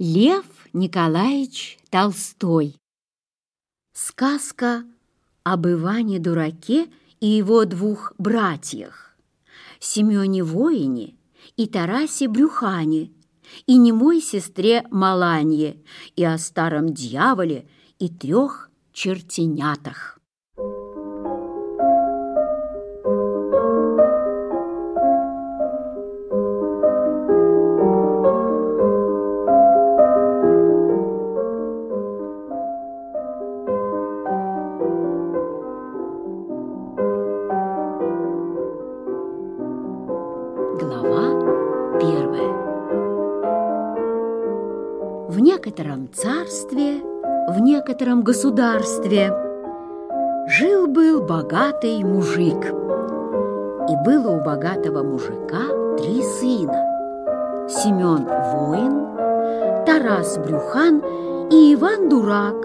Лев Николаевич Толстой. Сказка об Иване-дураке и его двух братьях, Семёне-воине и Тарасе-брюхане, и немой сестре Маланье, и о старом дьяволе и трех чертенятах. императором государстве жил-был богатый мужик. И было у богатого мужика три сына. Семен Воин, Тарас Брюхан и Иван Дурак,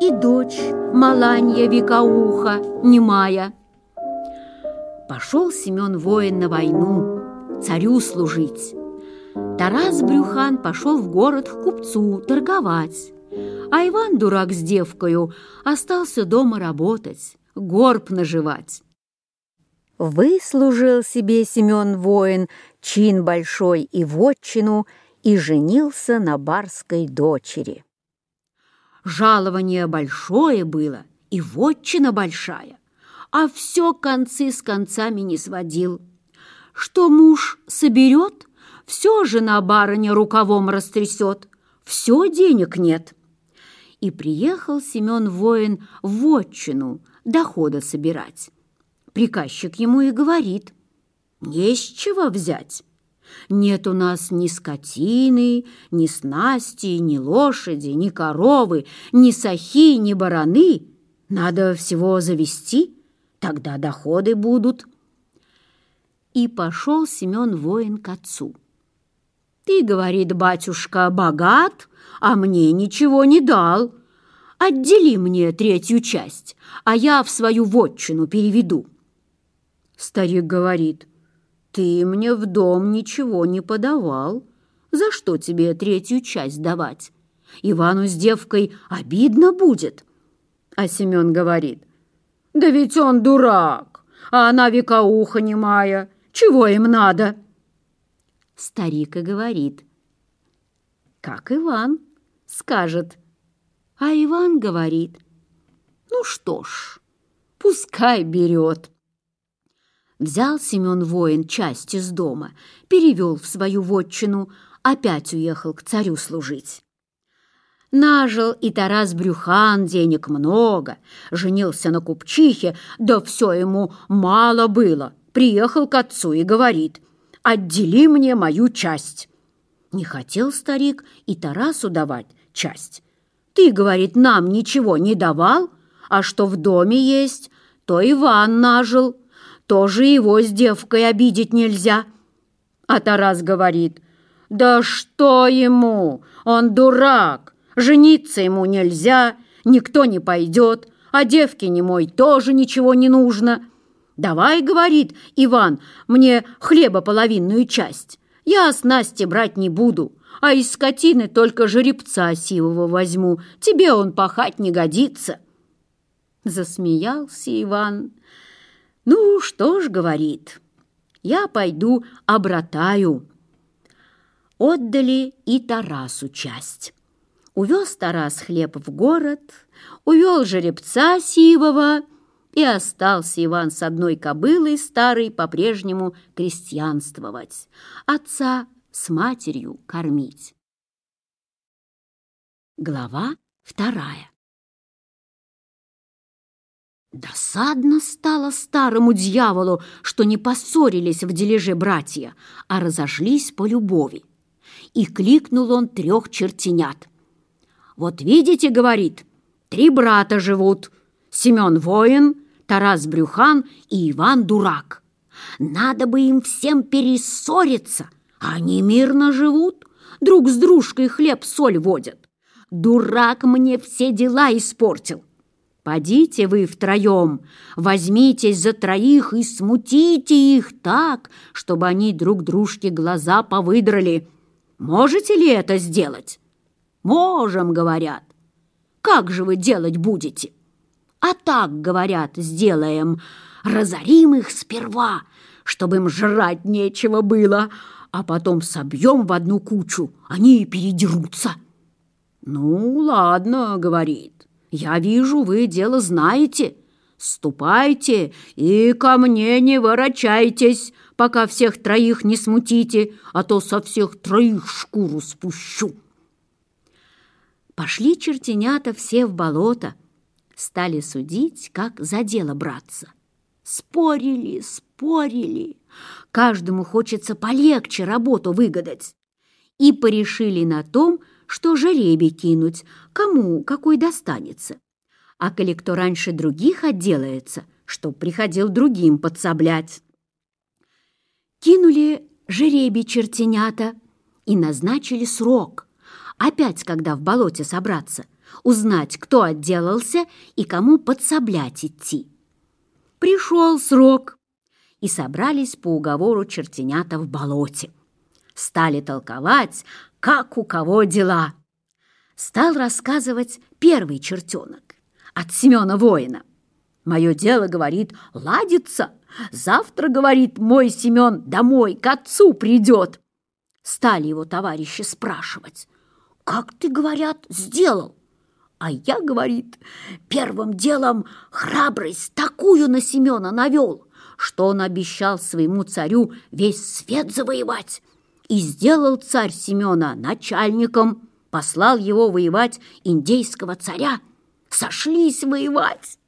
и дочь Маланья Викауха немая. Пошел Семен Воин на войну, царю служить. Тарас Брюхан пошел в город к купцу торговать. А иван дурак с девкою, остался дома работать, горб наживать. Выслужил себе Семен воин чин большой и вотчину и женился на барской дочери. Жалование большое было и вотчина большая, а все концы с концами не сводил. Что муж соберет, все жена барыня рукавом растрясет, все денег нет и приехал Семен Воин в отчину дохода собирать. Приказчик ему и говорит, «Не с чего взять. Нет у нас ни скотины, ни снасти, ни лошади, ни коровы, ни сахи, ни бараны. Надо всего завести, тогда доходы будут». И пошел Семен Воин к отцу. «Ты, — говорит батюшка, — богат, а мне ничего не дал. Отдели мне третью часть, а я в свою вотчину переведу». Старик говорит, «Ты мне в дом ничего не подавал. За что тебе третью часть давать? Ивану с девкой обидно будет». А Семен говорит, «Да ведь он дурак, а она векоуха немая. Чего им надо?» старик и говорит. «Как Иван?» — скажет. А Иван говорит. «Ну что ж, пускай берет». Взял Семен воин часть из дома, перевел в свою вотчину, опять уехал к царю служить. Нажил и Тарас Брюхан денег много, женился на купчихе, да все ему мало было. Приехал к отцу и говорит — Отдели мне мою часть!» Не хотел старик и Тарасу давать часть. «Ты, — говорит, — нам ничего не давал, а что в доме есть, то Иван нажил, тоже его с девкой обидеть нельзя». А Тарас говорит, «Да что ему? Он дурак, жениться ему нельзя, никто не пойдет, а девке не мой тоже ничего не нужно». «Давай, — говорит Иван, — мне хлеба половинную часть. Я с Настей брать не буду, а из скотины только жеребца сивого возьму. Тебе он пахать не годится». Засмеялся Иван. «Ну, что ж, — говорит, — я пойду обратаю». Отдали и Тарасу часть. Увез Тарас хлеб в город, увел жеребца сивого — и остался Иван с одной кобылой старой по-прежнему крестьянствовать, отца с матерью кормить. Глава вторая Досадно стало старому дьяволу, что не поссорились в дележе братья, а разошлись по любови. И кликнул он трех чертенят. «Вот видите, — говорит, — три брата живут — Семен Воин, Тарас Брюхан и Иван Дурак. Надо бы им всем перессориться. Они мирно живут, друг с дружкой хлеб-соль водят. Дурак мне все дела испортил. Подите вы втроем, возьмитесь за троих и смутите их так, чтобы они друг дружке глаза повыдрали. Можете ли это сделать? «Можем», — говорят. «Как же вы делать будете?» А так, говорят, сделаем. Разорим их сперва, чтобы им жрать нечего было, а потом собьем в одну кучу, они и передерутся. Ну, ладно, говорит. Я вижу, вы дело знаете. Ступайте и ко мне не ворочайтесь, пока всех троих не смутите, а то со всех троих шкуру спущу. Пошли чертенята все в болото, стали судить, как за дело браться. Спорили, спорили. Каждому хочется полегче работу выгадать. И порешили на том, что жеребий кинуть, кому какой достанется. А коли кто раньше других отделается, чтоб приходил другим подсоблять. Кинули жеребий чертенята и назначили срок. Опять, когда в болоте собраться – узнать, кто отделался и кому подсоблять идти. Пришел срок, и собрались по уговору чертенята в болоте. Стали толковать, как у кого дела. Стал рассказывать первый чертенок от Семена Воина. Мое дело, говорит, ладится. Завтра, говорит, мой Семен домой к отцу придет. Стали его товарищи спрашивать. «Как ты, говорят, сделал? А я, говорит, первым делом храбрость такую на Семена навёл, что он обещал своему царю весь свет завоевать. И сделал царь Семена начальником, послал его воевать индейского царя. Сошлись воевать.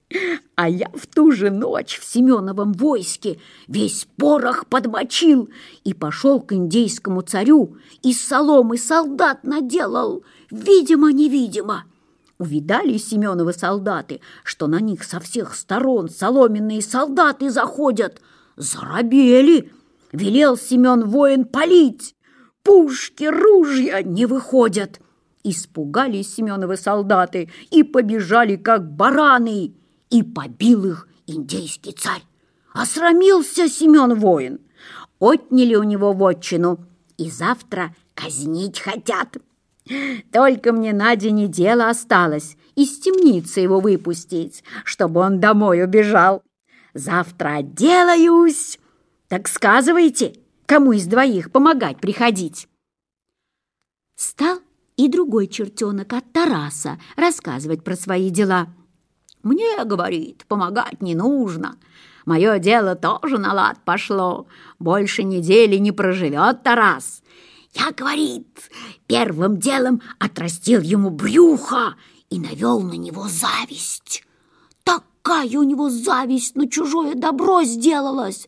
А я в ту же ночь в Семеновом войске весь порох подмочил и пошёл к индейскому царю, и соломы солдат наделал, видимо-невидимо. Увидали Семеновы солдаты, что на них со всех сторон соломенные солдаты заходят. Зарабели! Велел Семен воин палить! Пушки, ружья не выходят! Испугались Семеновы солдаты и побежали, как бараны, и побил их индейский царь. Осрамился Семен воин. Отняли у него вотчину, и завтра казнить хотят. Только мне на день и дело осталось из темницы его выпустить, чтобы он домой убежал. Завтра отделаюсь. Так сказывайте, кому из двоих помогать приходить. Стал и другой чертенок от Тараса рассказывать про свои дела. «Мне, — говорит, — помогать не нужно. Мое дело тоже на лад пошло. Больше недели не проживет Тарас. Я, говорит, первым делом отрастил ему брюхо и навел на него зависть. Такая у него зависть на чужое добро сделалась,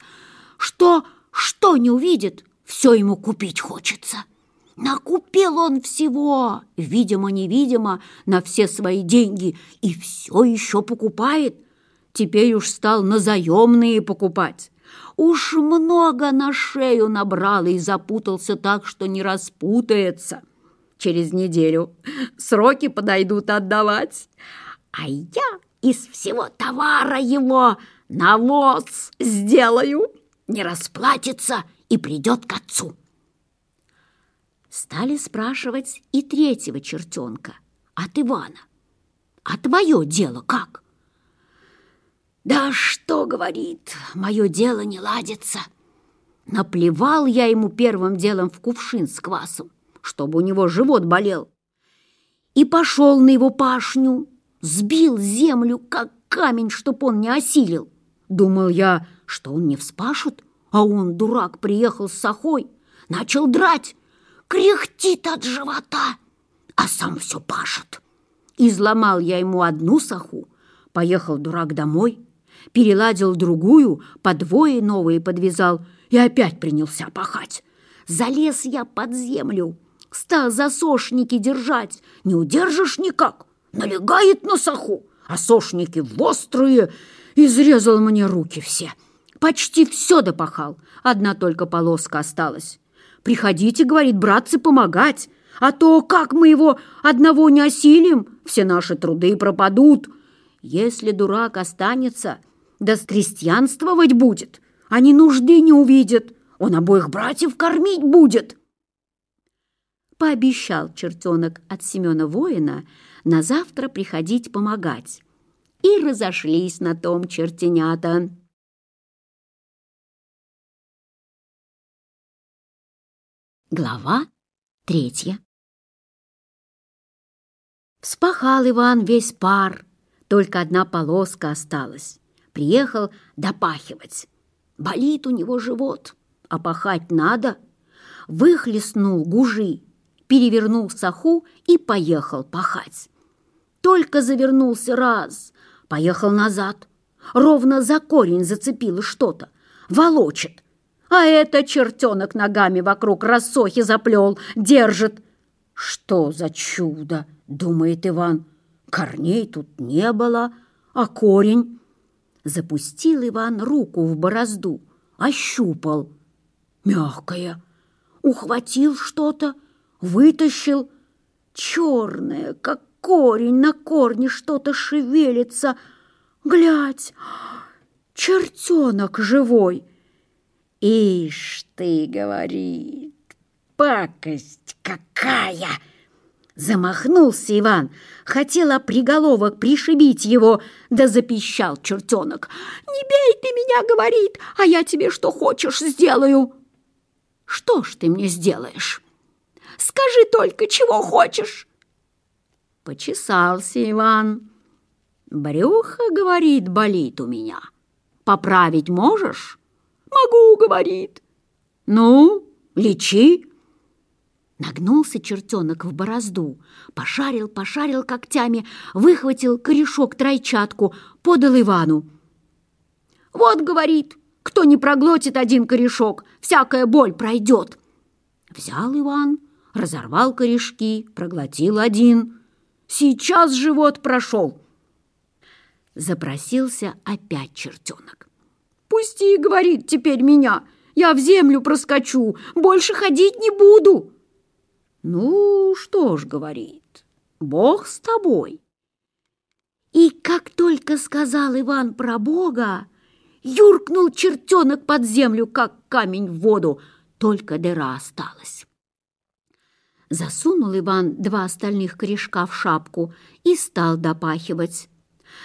что что не увидит, все ему купить хочется. Накупил он всего, видимо-невидимо, на все свои деньги, и все еще покупает. Теперь уж стал на заемные покупать уж много на шею набрал и запутался так, что не распутается. Через неделю сроки подойдут отдавать. А я из всего товара его навоз сделаю. Не расплатится и придет к отцу. Стали спрашивать и третьего чертенка от Ивана. А твое дело как? Да что, говорит, мое дело не ладится. Наплевал я ему первым делом в кувшин с квасом, чтобы у него живот болел. И пошел на его пашню, сбил землю, как камень, чтоб он не осилил. Думал я, что он не вспашет, а он, дурак, приехал с сахой, начал драть, кряхтит от живота, а сам переладил другую, подвое новые подвязал и опять принялся пахать. Залез я под землю, стал за засошники держать. Не удержишь никак, налегает на саху, а сошники вострые, изрезал мне руки все. Почти все допахал, одна только полоска осталась. «Приходите, — говорит, — братцы, помогать, а то как мы его одного не осилим, все наши труды пропадут. Если дурак останется, — да с крестьянствовать будет, они нужды не увидят, он обоих братьев кормить будет. Пообещал чертенок от Семена Воина на завтра приходить помогать. И разошлись на том чертенята. Глава третья Вспахал Иван весь пар, только одна полоска осталась приехал допахивать. Болит у него живот, а пахать надо. Выхлестнул гужи, перевернул саху и поехал пахать. Только завернулся раз, поехал назад. Ровно за корень зацепило что-то, волочит. А это чертенок ногами вокруг рассохи заплел, держит. «Что за чудо!» — думает Иван. «Корней тут не было, а корень...» Запустил Иван руку в борозду, ощупал. Мягкое. Ухватил что-то, вытащил. Черное, как корень, на корне что-то шевелится. Глядь, чертенок живой. Ишь ты, говорит, пакость какая! Замахнулся Иван, хотел оприголовок пришибить его, да запищал чертенок. «Не бей ты меня, — говорит, — а я тебе что хочешь сделаю!» «Что ж ты мне сделаешь? Скажи только, чего хочешь!» Почесался Иван. «Брюхо, — говорит, — болит у меня. Поправить можешь?» «Могу, — говорит. Ну, лечи!» Нагнулся чертенок в борозду, пошарил, пошарил когтями, выхватил корешок-тройчатку, подал Ивану. «Вот, — говорит, — кто не проглотит один корешок, всякая боль пройдет!» Взял Иван, разорвал корешки, проглотил один. «Сейчас живот прошел!» Запросился опять чертенок. «Пусти, — говорит, — теперь меня! Я в землю проскочу, больше ходить не буду!» «Ну, что ж, — говорит, — Бог с тобой». И как только сказал Иван про Бога, юркнул чертенок под землю, как камень в воду, только дыра осталась. Засунул Иван два остальных корешка в шапку и стал допахивать.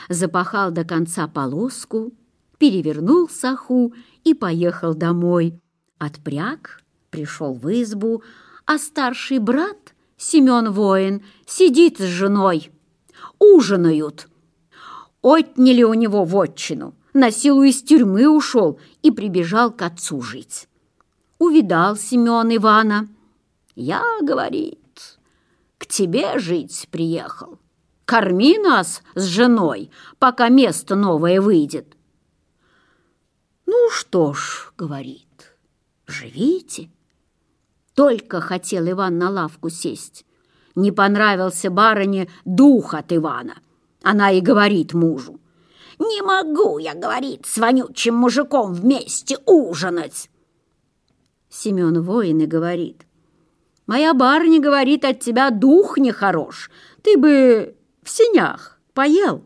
Запахал до конца полоску, перевернул саху и поехал домой. Отпряг, пришел в избу, а старший брат, Семен Воин, сидит с женой. Ужинают. Отняли у него вотчину. На силу из тюрьмы ушел и прибежал к отцу жить. Увидал Семен Ивана. «Я, — говорит, — к тебе жить приехал. Корми нас с женой, пока место новое выйдет». «Ну что ж, — говорит, — живите» Только хотел Иван на лавку сесть. Не понравился барыне дух от Ивана. Она и говорит мужу. «Не могу я, — говорит, — с вонючим мужиком вместе ужинать!» Семен воин и говорит. «Моя барыня, — говорит, — от тебя дух нехорош. Ты бы в синях поел».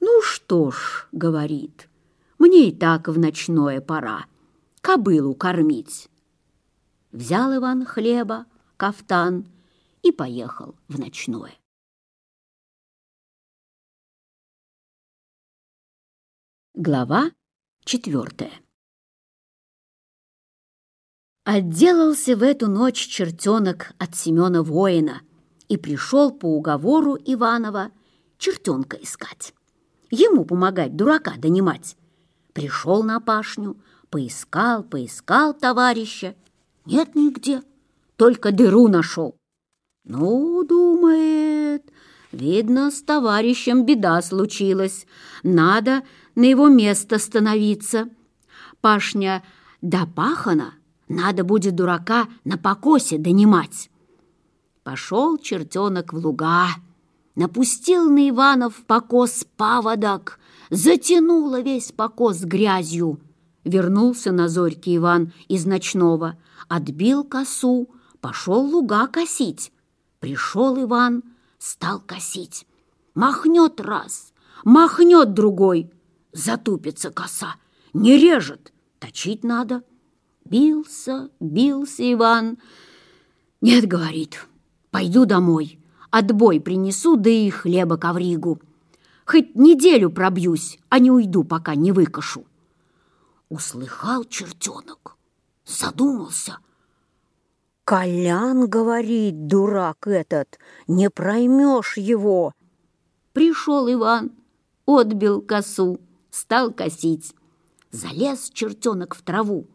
«Ну что ж, — говорит, — мне и так в ночное пора кобылу кормить» взял Иван хлеба, кафтан и поехал в ночное. Глава четвертая. Отделался в эту ночь чертенок от Семена Воина и пришел по уговору Иванова чертенка искать. Ему помогать дурака донимать. Пришел на пашню, поискал, поискал товарища — нет нигде, только дыру нашел. Ну, думает, видно, с товарищем беда случилась. Надо на его место становиться. Пашня допахана, надо будет дурака на покосе донимать. Пошел чертенок в луга, напустил на Иванов покос паводок, затянуло весь покос грязью. Вернулся на зорьке Иван из ночного, отбил косу, пошел луга косить. Пришел Иван, стал косить. Махнет раз, махнет другой. Затупится коса, не режет, точить надо. Бился, бился Иван. Нет, говорит, пойду домой, отбой принесу, да и хлеба ковригу. Хоть неделю пробьюсь, а не уйду, пока не выкашу. Услыхал чертенок задумался. «Колян, — говорит, дурак этот, — не проймешь его!» Пришел Иван, отбил косу, стал косить. Залез чертенок в траву,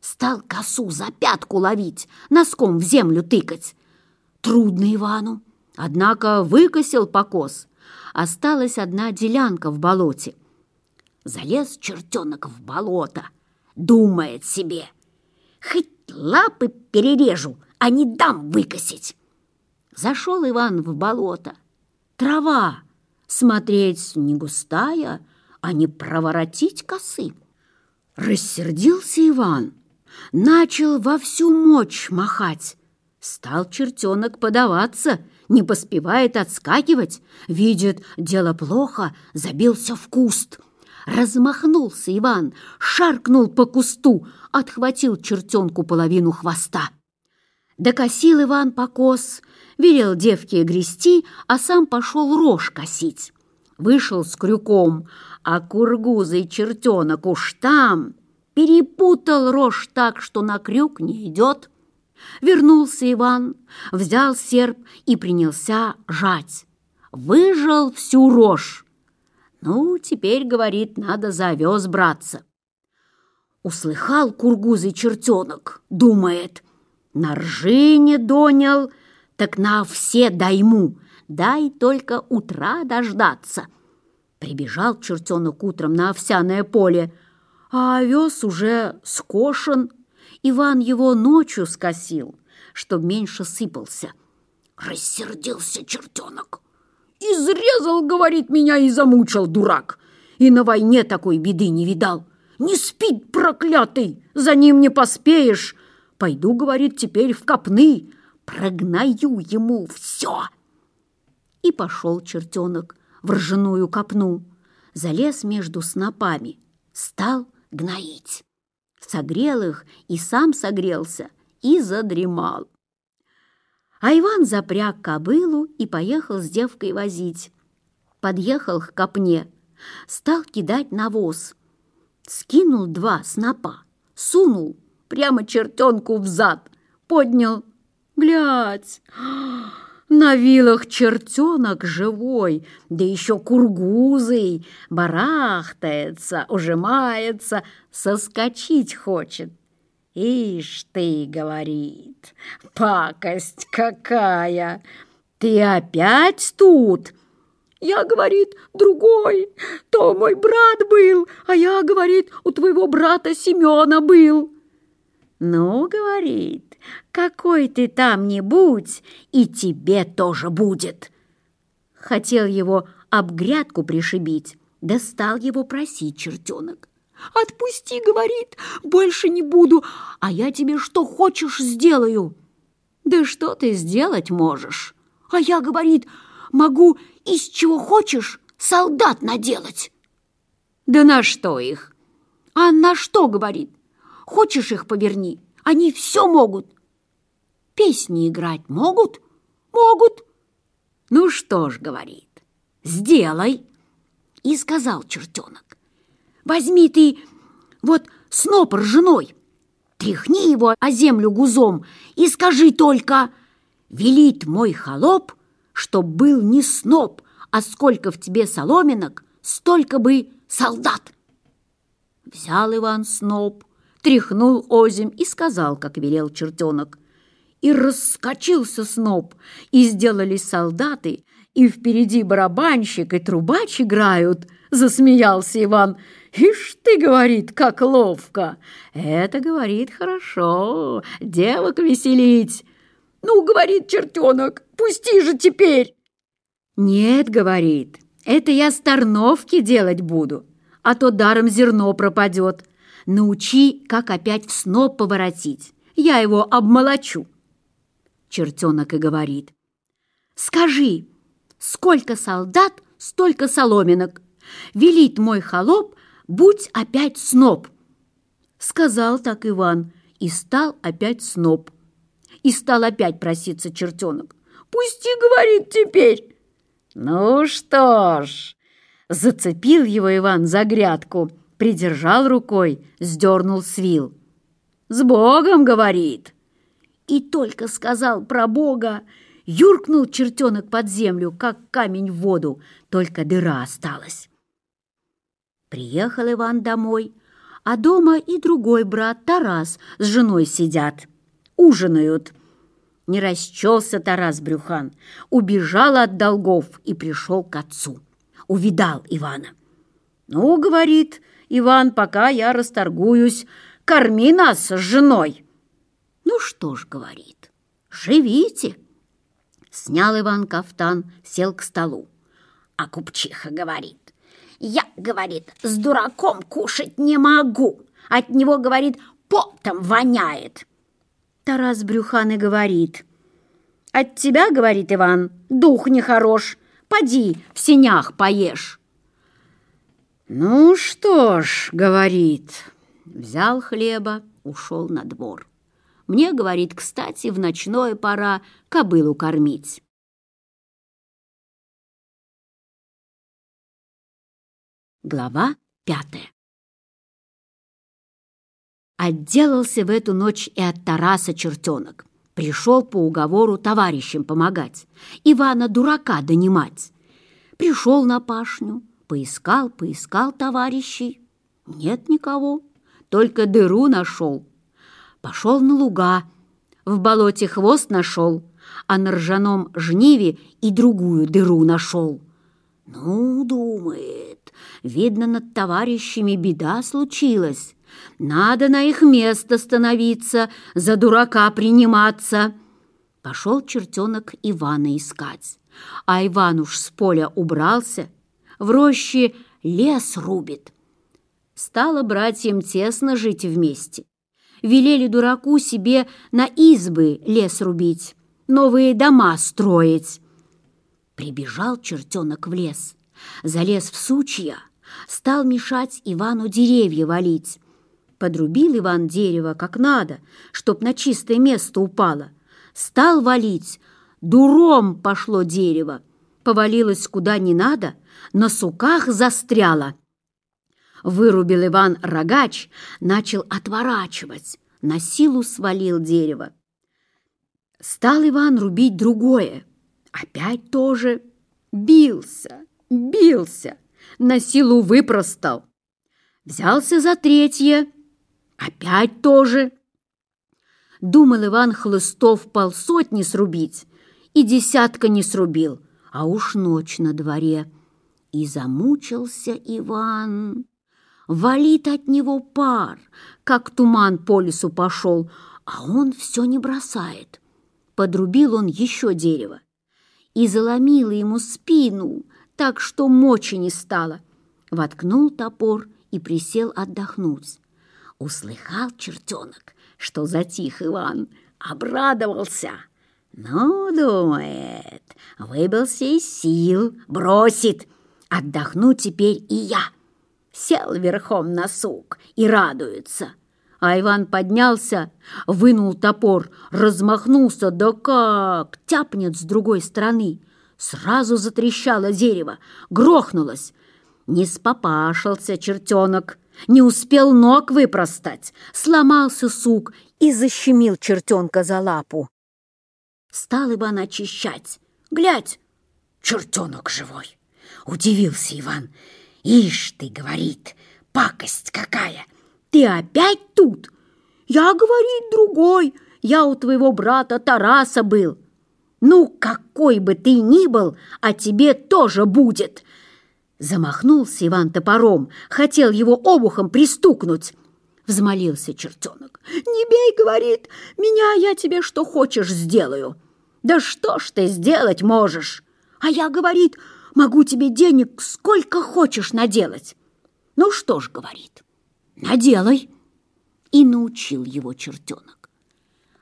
стал косу за пятку ловить, носком в землю тыкать. Трудно Ивану, однако выкосил покос. Осталась одна делянка в болоте. Залез чертенок в болото, думает себе — хоть лапы перережу, а не дам выкосить. Зашел Иван в болото. Трава, смотреть не густая, а не проворотить косы. Рассердился Иван, начал во всю мочь махать. Стал чертенок подаваться, не поспевает отскакивать, видит, дело плохо, забился в куст — размахнулся Иван, шаркнул по кусту, отхватил чертенку половину хвоста. Докосил Иван покос, велел девке грести, а сам пошел рожь косить. Вышел с крюком, а кургузый чертенок уж там перепутал рожь так, что на крюк не идет. Вернулся Иван, взял серп и принялся жать. Выжал всю рожь ну, теперь, говорит, надо завез браться. Услыхал кургузый чертенок, думает. На ржи не донял, так на все дайму. Дай только утра дождаться. Прибежал чертенок утром на овсяное поле, а овес уже скошен. Иван его ночью скосил, чтоб меньше сыпался. Рассердился чертенок изрезал, говорит, меня и замучил, дурак. И на войне такой беды не видал. Не спит, проклятый, за ним не поспеешь. Пойду, говорит, теперь в копны, Прогнаю ему все. И пошел чертенок в ржаную копну, залез между снопами, стал гноить. Согрел их и сам согрелся, и задремал. А Иван запряг кобылу и поехал с девкой возить. Подъехал к копне, стал кидать навоз. Скинул два снопа, сунул прямо чертенку в зад, поднял. Глядь, на вилах чертенок живой, да еще кургузый, барахтается, ужимается, соскочить хочет. Ишь ты, говорит, пакость какая! Ты опять тут? Я, говорит, другой, то мой брат был, а я, говорит, у твоего брата Семена был. Ну, говорит, какой ты там-нибудь, и тебе тоже будет. Хотел его об грядку пришибить, да стал его просить чертенок. «Отпусти!» — говорит. «Больше не буду, а я тебе что хочешь сделаю!» «Да что ты сделать можешь?» А я, говорит, «Могу из чего хочешь солдат наделать!» «Да на что их?» «А на что?» — говорит. «Хочешь их поверни, они все могут!» «Песни играть могут?» «Могут!» «Ну что ж», — говорит, — «сделай!» И сказал чертенок. Возьми ты вот сноп ржаной, тряхни его о землю гузом и скажи только, велит мой холоп, чтоб был не сноп, а сколько в тебе соломинок, столько бы солдат. Взял Иван сноп, тряхнул озим и сказал, как велел чертенок. И раскочился сноп, и сделались солдаты, и впереди барабанщик, и трубач играют, засмеялся Иван, — «Ишь ты, — говорит, — как ловко! Это, — говорит, — хорошо, девок веселить!» «Ну, — говорит чертенок, — пусти же теперь!» «Нет, — говорит, — это я с делать буду, а то даром зерно пропадет. Научи, как опять в сноп поворотить, я его обмолочу!» Чертенок и говорит, «Скажи, сколько солдат, столько соломинок!» велит мой холоп будь опять сноп!» Сказал так Иван и стал опять сноп. И стал опять проситься чертенок. «Пусти, — говорит теперь!» «Ну что ж!» Зацепил его Иван за грядку, придержал рукой, сдернул свил. «С Богом!» — говорит. И только сказал про Бога, юркнул чертенок под землю, как камень в воду, только дыра осталась. Приехал Иван домой, а дома и другой брат Тарас с женой сидят, ужинают. Не расчелся Тарас Брюхан, убежал от долгов и пришел к отцу. Увидал Ивана. «Ну, — говорит, — Иван, пока я расторгуюсь, корми нас с женой». «Ну что ж, — говорит, — живите». Снял Иван кафтан, сел к столу. А купчиха говорит, я, говорит, с дураком кушать не могу. От него, говорит, потом воняет. Тарас Брюхан и говорит. От тебя, говорит Иван, дух нехорош. Поди в сенях поешь. «Ну что ж», — говорит, взял хлеба, ушел на двор. «Мне, — говорит, — кстати, в ночное пора кобылу кормить». глава пятая. Отделался в эту ночь и от Тараса чертенок. Пришел по уговору товарищам помогать, Ивана дурака донимать. Пришел на пашню, поискал, поискал товарищей. Нет никого, только дыру нашел. Пошел на луга, в болоте хвост нашел, а на ржаном жниве и другую дыру нашел. Ну, думает, Видно, над товарищами беда случилась. Надо на их место становиться, за дурака приниматься. Пошел чертенок Ивана искать. А Иван уж с поля убрался, в роще лес рубит. Стало братьям тесно жить вместе. Велели дураку себе на избы лес рубить, новые дома строить. Прибежал чертенок в лес, залез в сучья — стал мешать Ивану деревья валить. Подрубил Иван дерево как надо, чтоб на чистое место упало. Стал валить, дуром пошло дерево. Повалилось куда не надо, на суках застряло. Вырубил Иван рогач, начал отворачивать, на силу свалил дерево. Стал Иван рубить другое, опять тоже бился, бился на силу выпростал. Взялся за третье. Опять тоже. Думал Иван Хлыстов полсотни срубить. И десятка не срубил. А уж ночь на дворе. И замучился Иван. Валит от него пар, как туман по лесу пошел, а он все не бросает. Подрубил он еще дерево и заломила ему спину, так что мочи не стало. Воткнул топор и присел отдохнуть. Услыхал чертенок, что затих Иван, обрадовался. Ну, думает, выбился из сил, бросит. Отдохну теперь и я. Сел верхом на сук и радуется. А Иван поднялся, вынул топор, размахнулся, да как тяпнет с другой стороны — Сразу затрещала дерево, грохнулось. Не спопашился чертенок, не успел ног выпростать. Сломался сук и защемил чертенка за лапу. Стала бы она чищать. Глядь, чертенок живой. Удивился Иван. Ишь ты, говорит, пакость какая! Ты опять тут? Я, говорит, другой. Я у твоего брата Тараса был. Ну, какой бы ты ни был, а тебе тоже будет!» Замахнулся Иван топором, хотел его обухом пристукнуть. Взмолился чертенок. «Не бей, — говорит, — меня я тебе что хочешь сделаю. Да что ж ты сделать можешь? А я, — говорит, — могу тебе денег сколько хочешь наделать. Ну что ж, — говорит, — наделай!» И научил его чертенок.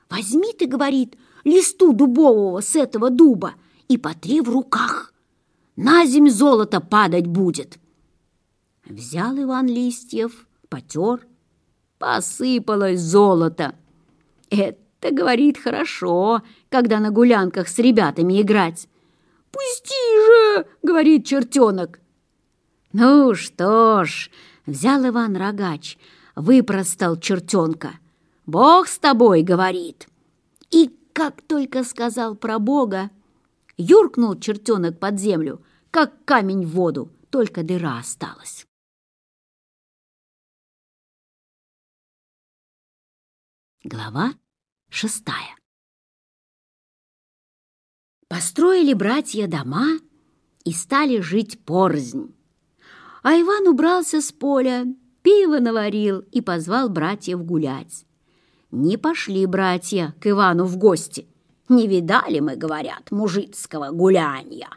«Возьми, — ты, — говорит, — листу дубового с этого дуба и по три в руках. На земь золото падать будет. Взял Иван листьев, потер, посыпалось золото. Это, говорит, хорошо, когда на гулянках с ребятами играть. «Пусти же!» — говорит чертенок. «Ну что ж!» — взял Иван рогач, выпростал чертенка. «Бог с тобой!» — говорит. И как только сказал про Бога, юркнул чертенок под землю, как камень в воду, только дыра осталась. Глава шестая Построили братья дома и стали жить порзнь. А Иван убрался с поля, пиво наварил и позвал братьев гулять не пошли братья к Ивану в гости. Не видали мы, говорят, мужицкого гулянья.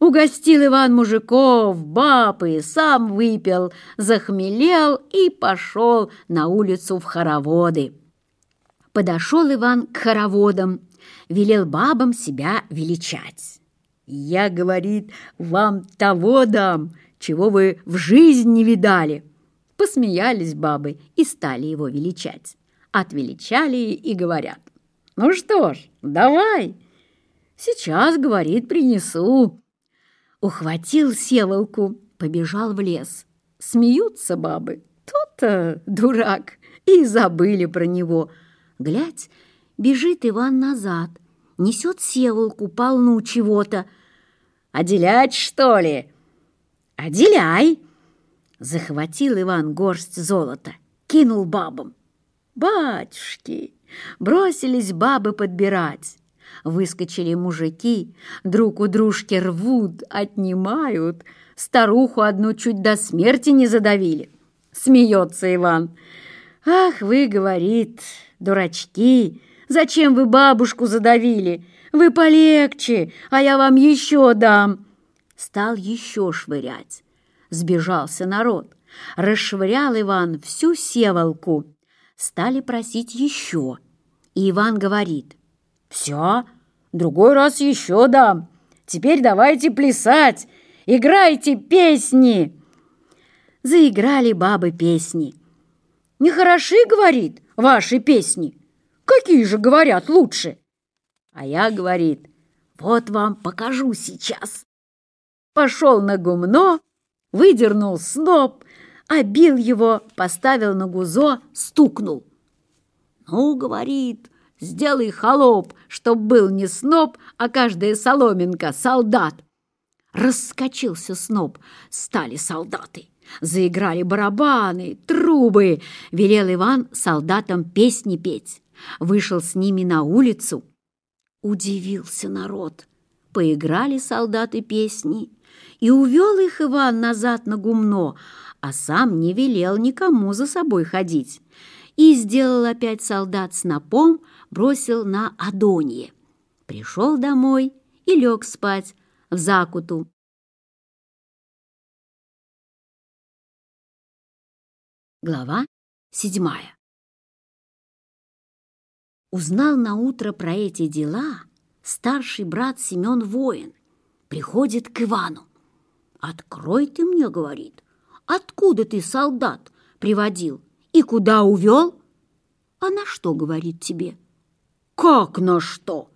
Угостил Иван мужиков, баб и сам выпил, захмелел и пошел на улицу в хороводы. Подошел Иван к хороводам, велел бабам себя величать. «Я, — говорит, — вам того дам, чего вы в жизнь не видали!» Посмеялись бабы и стали его величать отвеличали и говорят. «Ну что ж, давай!» «Сейчас, — говорит, — принесу!» Ухватил севолку, побежал в лес. Смеются бабы. Тот-то дурак. И забыли про него. Глядь, бежит Иван назад. Несет севолку полну чего-то. «Отделять, что ли?» «Отделяй!» Захватил Иван горсть золота, кинул бабам. «Батюшки!» Бросились бабы подбирать. Выскочили мужики, друг у дружки рвут, отнимают. Старуху одну чуть до смерти не задавили. Смеется Иван. «Ах, вы, — говорит, — дурачки, зачем вы бабушку задавили? Вы полегче, а я вам еще дам!» Стал еще швырять. Сбежался народ. Расшвырял Иван всю севалку стали просить еще. И Иван говорит, «Все, другой раз еще дам. Теперь давайте плясать, играйте песни!» Заиграли бабы песни. «Нехороши, — говорит, — ваши песни. Какие же, говорят, лучше?» А я, говорит, «Вот вам покажу сейчас». Пошел на гумно, выдернул сноп, обил его, поставил на гузо, стукнул. «Ну, — говорит, — сделай холоп, чтоб был не сноб, а каждая соломинка — солдат!» Раскочился сноб, стали солдаты. Заиграли барабаны, трубы. Велел Иван солдатам песни петь. Вышел с ними на улицу. Удивился народ. Поиграли солдаты песни. И увел их Иван назад на гумно, а сам не велел никому за собой ходить. И сделал опять солдат снопом, бросил на Адонье. Пришел домой и лег спать в закуту. Глава седьмая. Узнал на утро про эти дела старший брат Семен Воин. Приходит к Ивану. «Открой ты мне», — говорит, откуда ты, солдат, приводил и куда увел? «А на что говорит тебе? Как на что?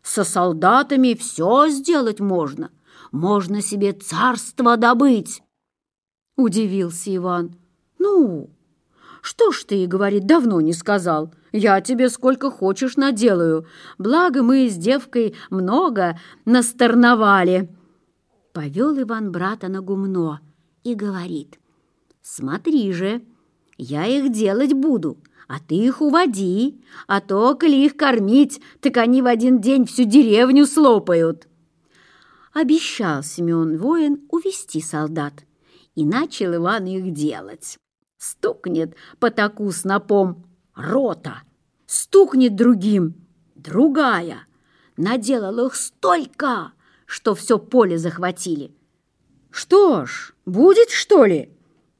Со солдатами все сделать можно. Можно себе царство добыть. Удивился Иван. Ну, что ж ты, говорит, давно не сказал. Я тебе сколько хочешь наделаю. Благо мы с девкой много насторновали. Повел Иван брата на гумно и говорит. «Смотри же, я их делать буду, а ты их уводи, а то, коли их кормить, так они в один день всю деревню слопают». Обещал Семен воин увести солдат, и начал Иван их делать. Стукнет по таку снопом рота, стукнет другим другая. Наделал их столько, что все поле захватили. Что ж, будет, что ли?»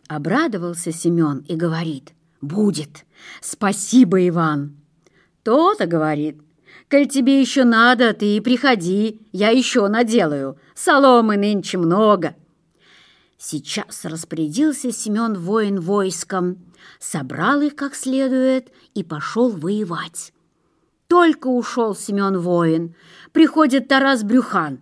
Обрадовался Семен и говорит – «Будет. Спасибо, Иван». «То-то, — говорит, — коль тебе еще надо, ты и приходи, я еще наделаю. Соломы нынче много». Сейчас распорядился Семен воин войском, собрал их как следует и пошел воевать. Только ушел Семен Воин, приходит Тарас Брюхан,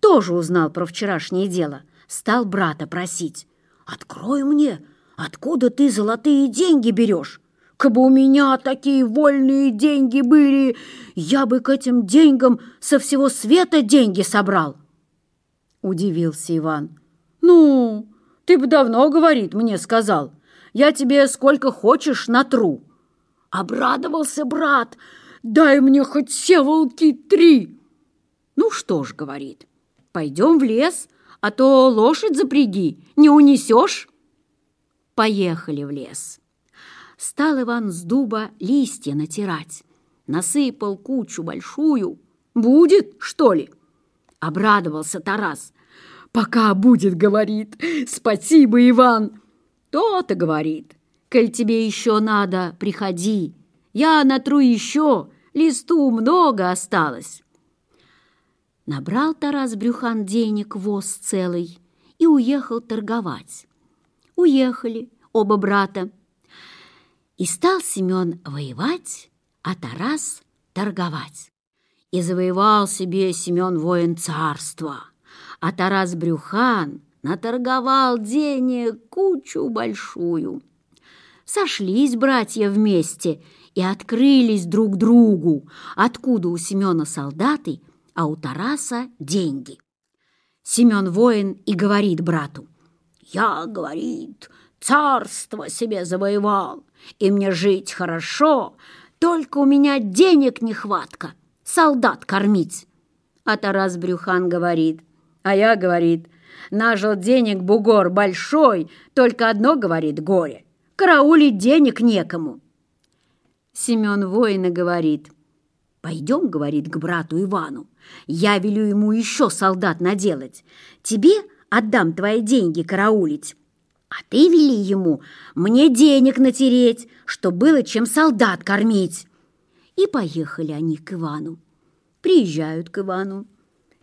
тоже узнал про вчерашнее дело, стал брата просить. «Открой мне, откуда ты золотые деньги берешь? Кабы у меня такие вольные деньги были, я бы к этим деньгам со всего света деньги собрал!» Удивился Иван. «Ну, ты бы давно, — говорит, — мне сказал, я тебе сколько хочешь натру». Обрадовался брат, дай мне хоть все волки три. «Ну что ж, — говорит, — пойдем в лес, — а то лошадь запряги, не унесешь. Поехали в лес. Стал Иван с дуба листья натирать. Насыпал кучу большую. Будет, что ли? Обрадовался Тарас. Пока будет, говорит. Спасибо, Иван. То-то говорит. Коль тебе еще надо, приходи. Я натру еще, листу много осталось. Набрал Тарас Брюхан денег воз целый и уехал торговать. Уехали оба брата. И стал Семен воевать, а Тарас торговать. И завоевал себе Семен воин царства, а Тарас Брюхан наторговал денег кучу большую. Сошлись братья вместе и открылись друг другу, откуда у Семена солдаты – а у Тараса деньги. Семен воин и говорит брату. «Я, — говорит, — царство себе завоевал, и мне жить хорошо, только у меня денег нехватка, солдат кормить». А Тарас Брюхан говорит. А я, говорит, нажил денег бугор большой, только одно, говорит, горе. Караулить денег некому. Семен воина говорит. «Пойдем, — говорит, — к брату Ивану, я велю ему еще солдат наделать. Тебе отдам твои деньги караулить. А ты вели ему мне денег натереть, что было чем солдат кормить. И поехали они к Ивану. Приезжают к Ивану.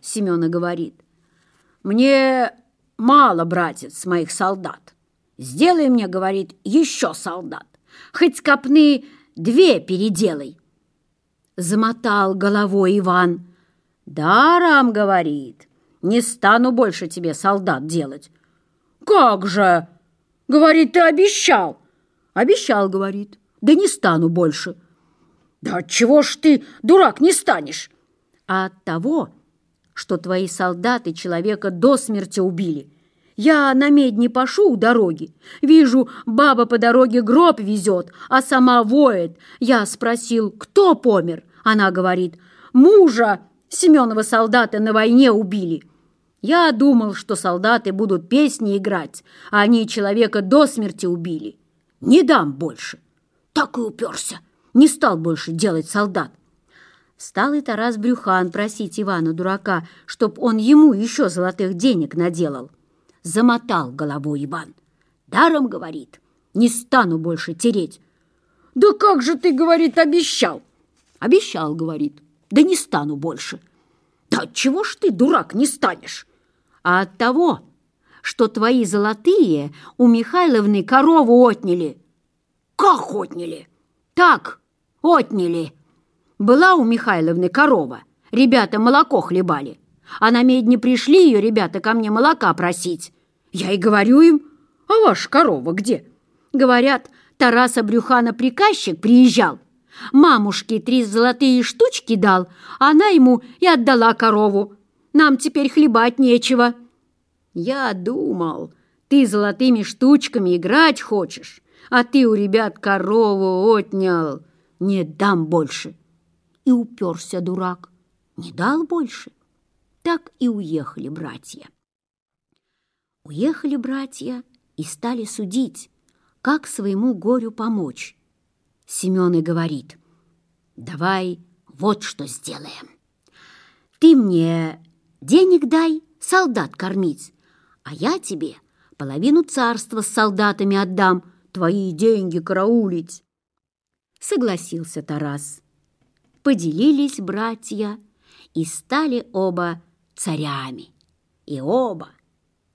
Семена говорит. Мне мало, братец, моих солдат. Сделай мне, говорит, еще солдат. Хоть копны две переделай. Замотал головой Иван – «Даром, — говорит, — не стану больше тебе солдат делать». «Как же?» — говорит, — «ты обещал». «Обещал, — говорит, — да не стану больше». «Да чего ж ты, дурак, не станешь?» «А от того, что твои солдаты человека до смерти убили. Я на медне пашу у дороги. Вижу, баба по дороге гроб везет, а сама воет. Я спросил, кто помер. Она говорит, мужа Семенова солдаты на войне убили. Я думал, что солдаты будут песни играть, а они человека до смерти убили. Не дам больше. Так и уперся. Не стал больше делать солдат. Стал и Тарас Брюхан просить Ивана-дурака, чтоб он ему еще золотых денег наделал. Замотал головой Иван. Даром, говорит, не стану больше тереть. «Да как же ты, — говорит, — обещал!» «Обещал, — говорит, — да не стану больше. Да чего ж ты, дурак, не станешь? А от того, что твои золотые у Михайловны корову отняли. Как отняли? Так, отняли. Была у Михайловны корова. Ребята молоко хлебали. А на медне пришли ее ребята ко мне молока просить. Я и говорю им, а ваша корова где? Говорят, Тараса Брюхана приказчик приезжал, Мамушке три золотые штучки дал, а она ему и отдала корову. Нам теперь хлебать нечего». «Я думал, ты золотыми штучками играть хочешь, а ты у ребят корову отнял. Не дам больше». И уперся дурак. Не дал больше. Так и уехали братья. Уехали братья и стали судить, как своему горю помочь. Семён и говорит, «Давай вот что сделаем. Ты мне денег дай солдат кормить, а я тебе половину царства с солдатами отдам, твои деньги караулить». Согласился Тарас. Поделились братья и стали оба царями, и оба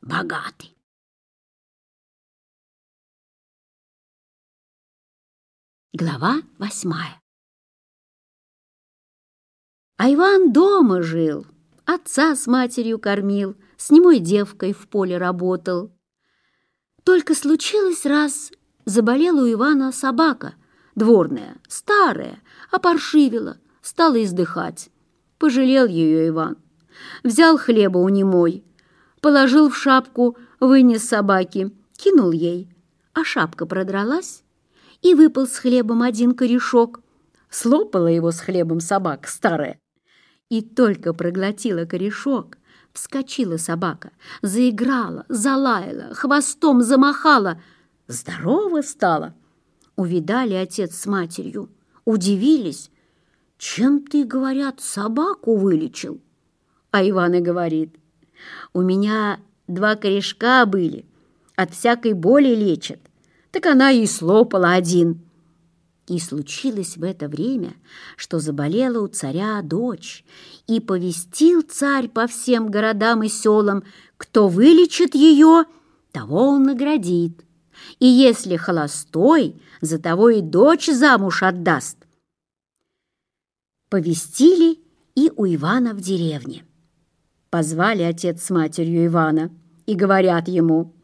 богаты. Глава восьмая А Иван дома жил, отца с матерью кормил, с немой девкой в поле работал. Только случилось раз, заболела у Ивана собака, дворная, старая, опоршивила, стала издыхать. Пожалел ее Иван. Взял хлеба у немой, положил в шапку, вынес собаке, кинул ей, а шапка продралась, и выпал с хлебом один корешок. Слопала его с хлебом собак старая. И только проглотила корешок, вскочила собака, заиграла, залаяла, хвостом замахала. Здорово стала. Увидали отец с матерью, удивились. «Чем ты, говорят, собаку вылечил?» А Иван и говорит, «У меня два корешка были, от всякой боли лечат так она и слопала один. И случилось в это время, что заболела у царя дочь, и повестил царь по всем городам и селам, кто вылечит ее, того он наградит. И если холостой, за того и дочь замуж отдаст. Повестили и у Ивана в деревне. Позвали отец с матерью Ивана и говорят ему –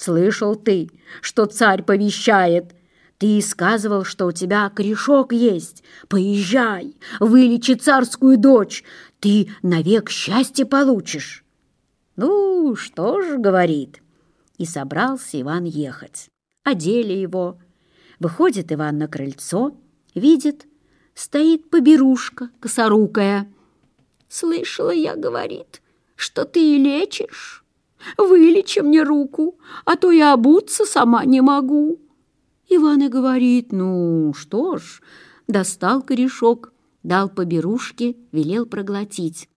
«Слышал ты, что царь повещает. Ты сказывал, что у тебя корешок есть. Поезжай, вылечи царскую дочь. Ты навек счастье получишь». «Ну, что ж, — говорит, — и собрался Иван ехать. Одели его. Выходит Иван на крыльцо, видит, стоит поберушка косорукая. «Слышала я, — говорит, — что ты и лечишь» вылечи мне руку, а то я обуться сама не могу». Иван и говорит, «Ну что ж», достал корешок, дал поберушке, велел проглотить.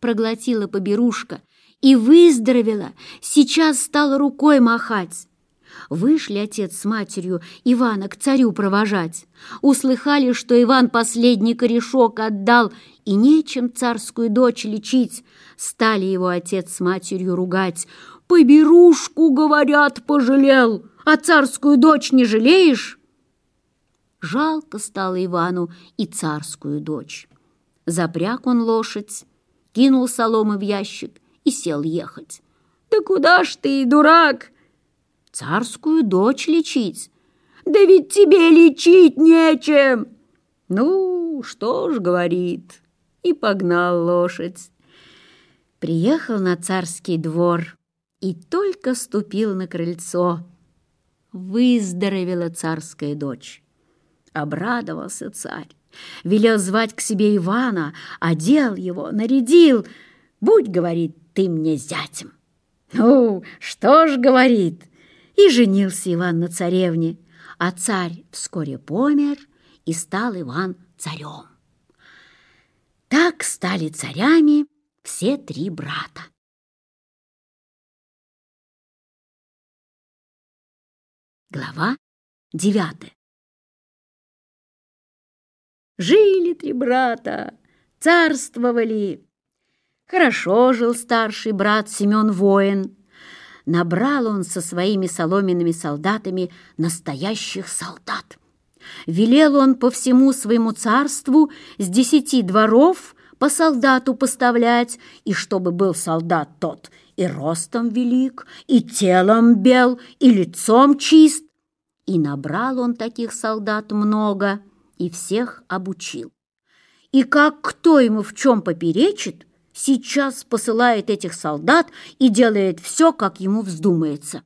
Проглотила поберушка и выздоровела, сейчас стала рукой махать. Вышли отец с матерью Ивана к царю провожать. Услыхали, что Иван последний корешок отдал, и нечем царскую дочь лечить. Стали его отец с матерью ругать. «Поберушку, — говорят, — пожалел, а царскую дочь не жалеешь?» Жалко стало Ивану и царскую дочь. Запряг он лошадь, кинул соломы в ящик и сел ехать. «Да куда ж ты, дурак!» царскую дочь лечить. Да ведь тебе лечить нечем. Ну, что ж, говорит, и погнал лошадь. Приехал на царский двор и только ступил на крыльцо. Выздоровела царская дочь. Обрадовался царь. Велел звать к себе Ивана, одел его, нарядил. «Будь, — говорит, — ты мне зятем». «Ну, что ж, — говорит, и женился Иван на царевне, а царь вскоре помер и стал Иван царем. Так стали царями все три брата. Глава девятая. Жили три брата, царствовали. Хорошо жил старший брат Семен Воин – набрал он со своими соломенными солдатами настоящих солдат. Велел он по всему своему царству с десяти дворов по солдату поставлять, и чтобы был солдат тот и ростом велик, и телом бел, и лицом чист. И набрал он таких солдат много, и всех обучил. И как кто ему в чем поперечит, сейчас посылает этих солдат и делает все, как ему вздумается.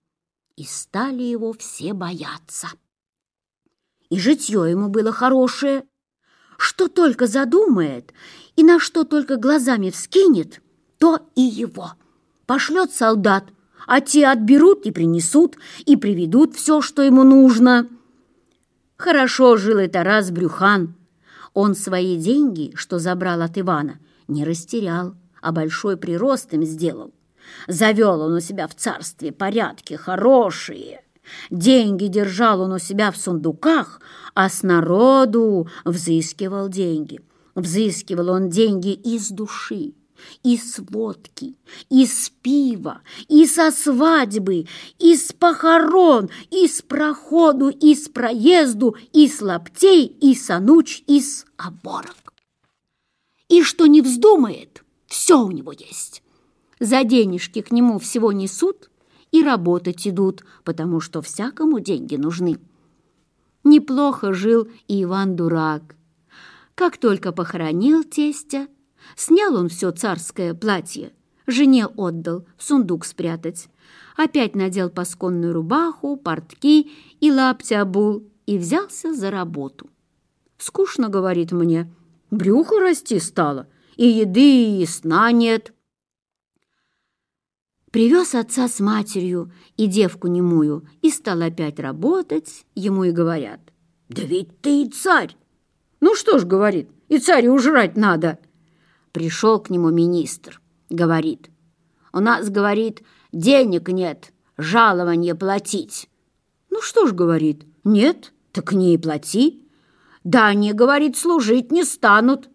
И стали его все бояться. И житье ему было хорошее. Что только задумает и на что только глазами вскинет, то и его. Пошлет солдат, а те отберут и принесут, и приведут все, что ему нужно. Хорошо жил и Тарас Брюхан. Он свои деньги, что забрал от Ивана, не растерял а большой прирост им сделал. Завел он у себя в царстве порядки хорошие. Деньги держал он у себя в сундуках, а с народу взыскивал деньги. Взыскивал он деньги из души, из водки, из пива, и со свадьбы, из похорон, из проходу, из проезду, из лаптей, и сануч, из оборок. И что не вздумает, все у него есть. За денежки к нему всего несут и работать идут, потому что всякому деньги нужны. Неплохо жил и Иван Дурак. Как только похоронил тестя, снял он все царское платье, жене отдал, сундук спрятать. Опять надел пасконную рубаху, портки и лаптя обул и взялся за работу. Скучно, говорит мне, брюхо расти стало, и еды, и сна нет. Привез отца с матерью и девку немую, и стал опять работать, ему и говорят. «Да ведь ты и царь!» «Ну что ж, — говорит, — и царю жрать надо!» Пришел к нему министр, говорит. «У нас, — говорит, — денег нет, жалование платить!» «Ну что ж, — говорит, — нет, так не и плати!» «Да они, — говорит, — служить не станут!»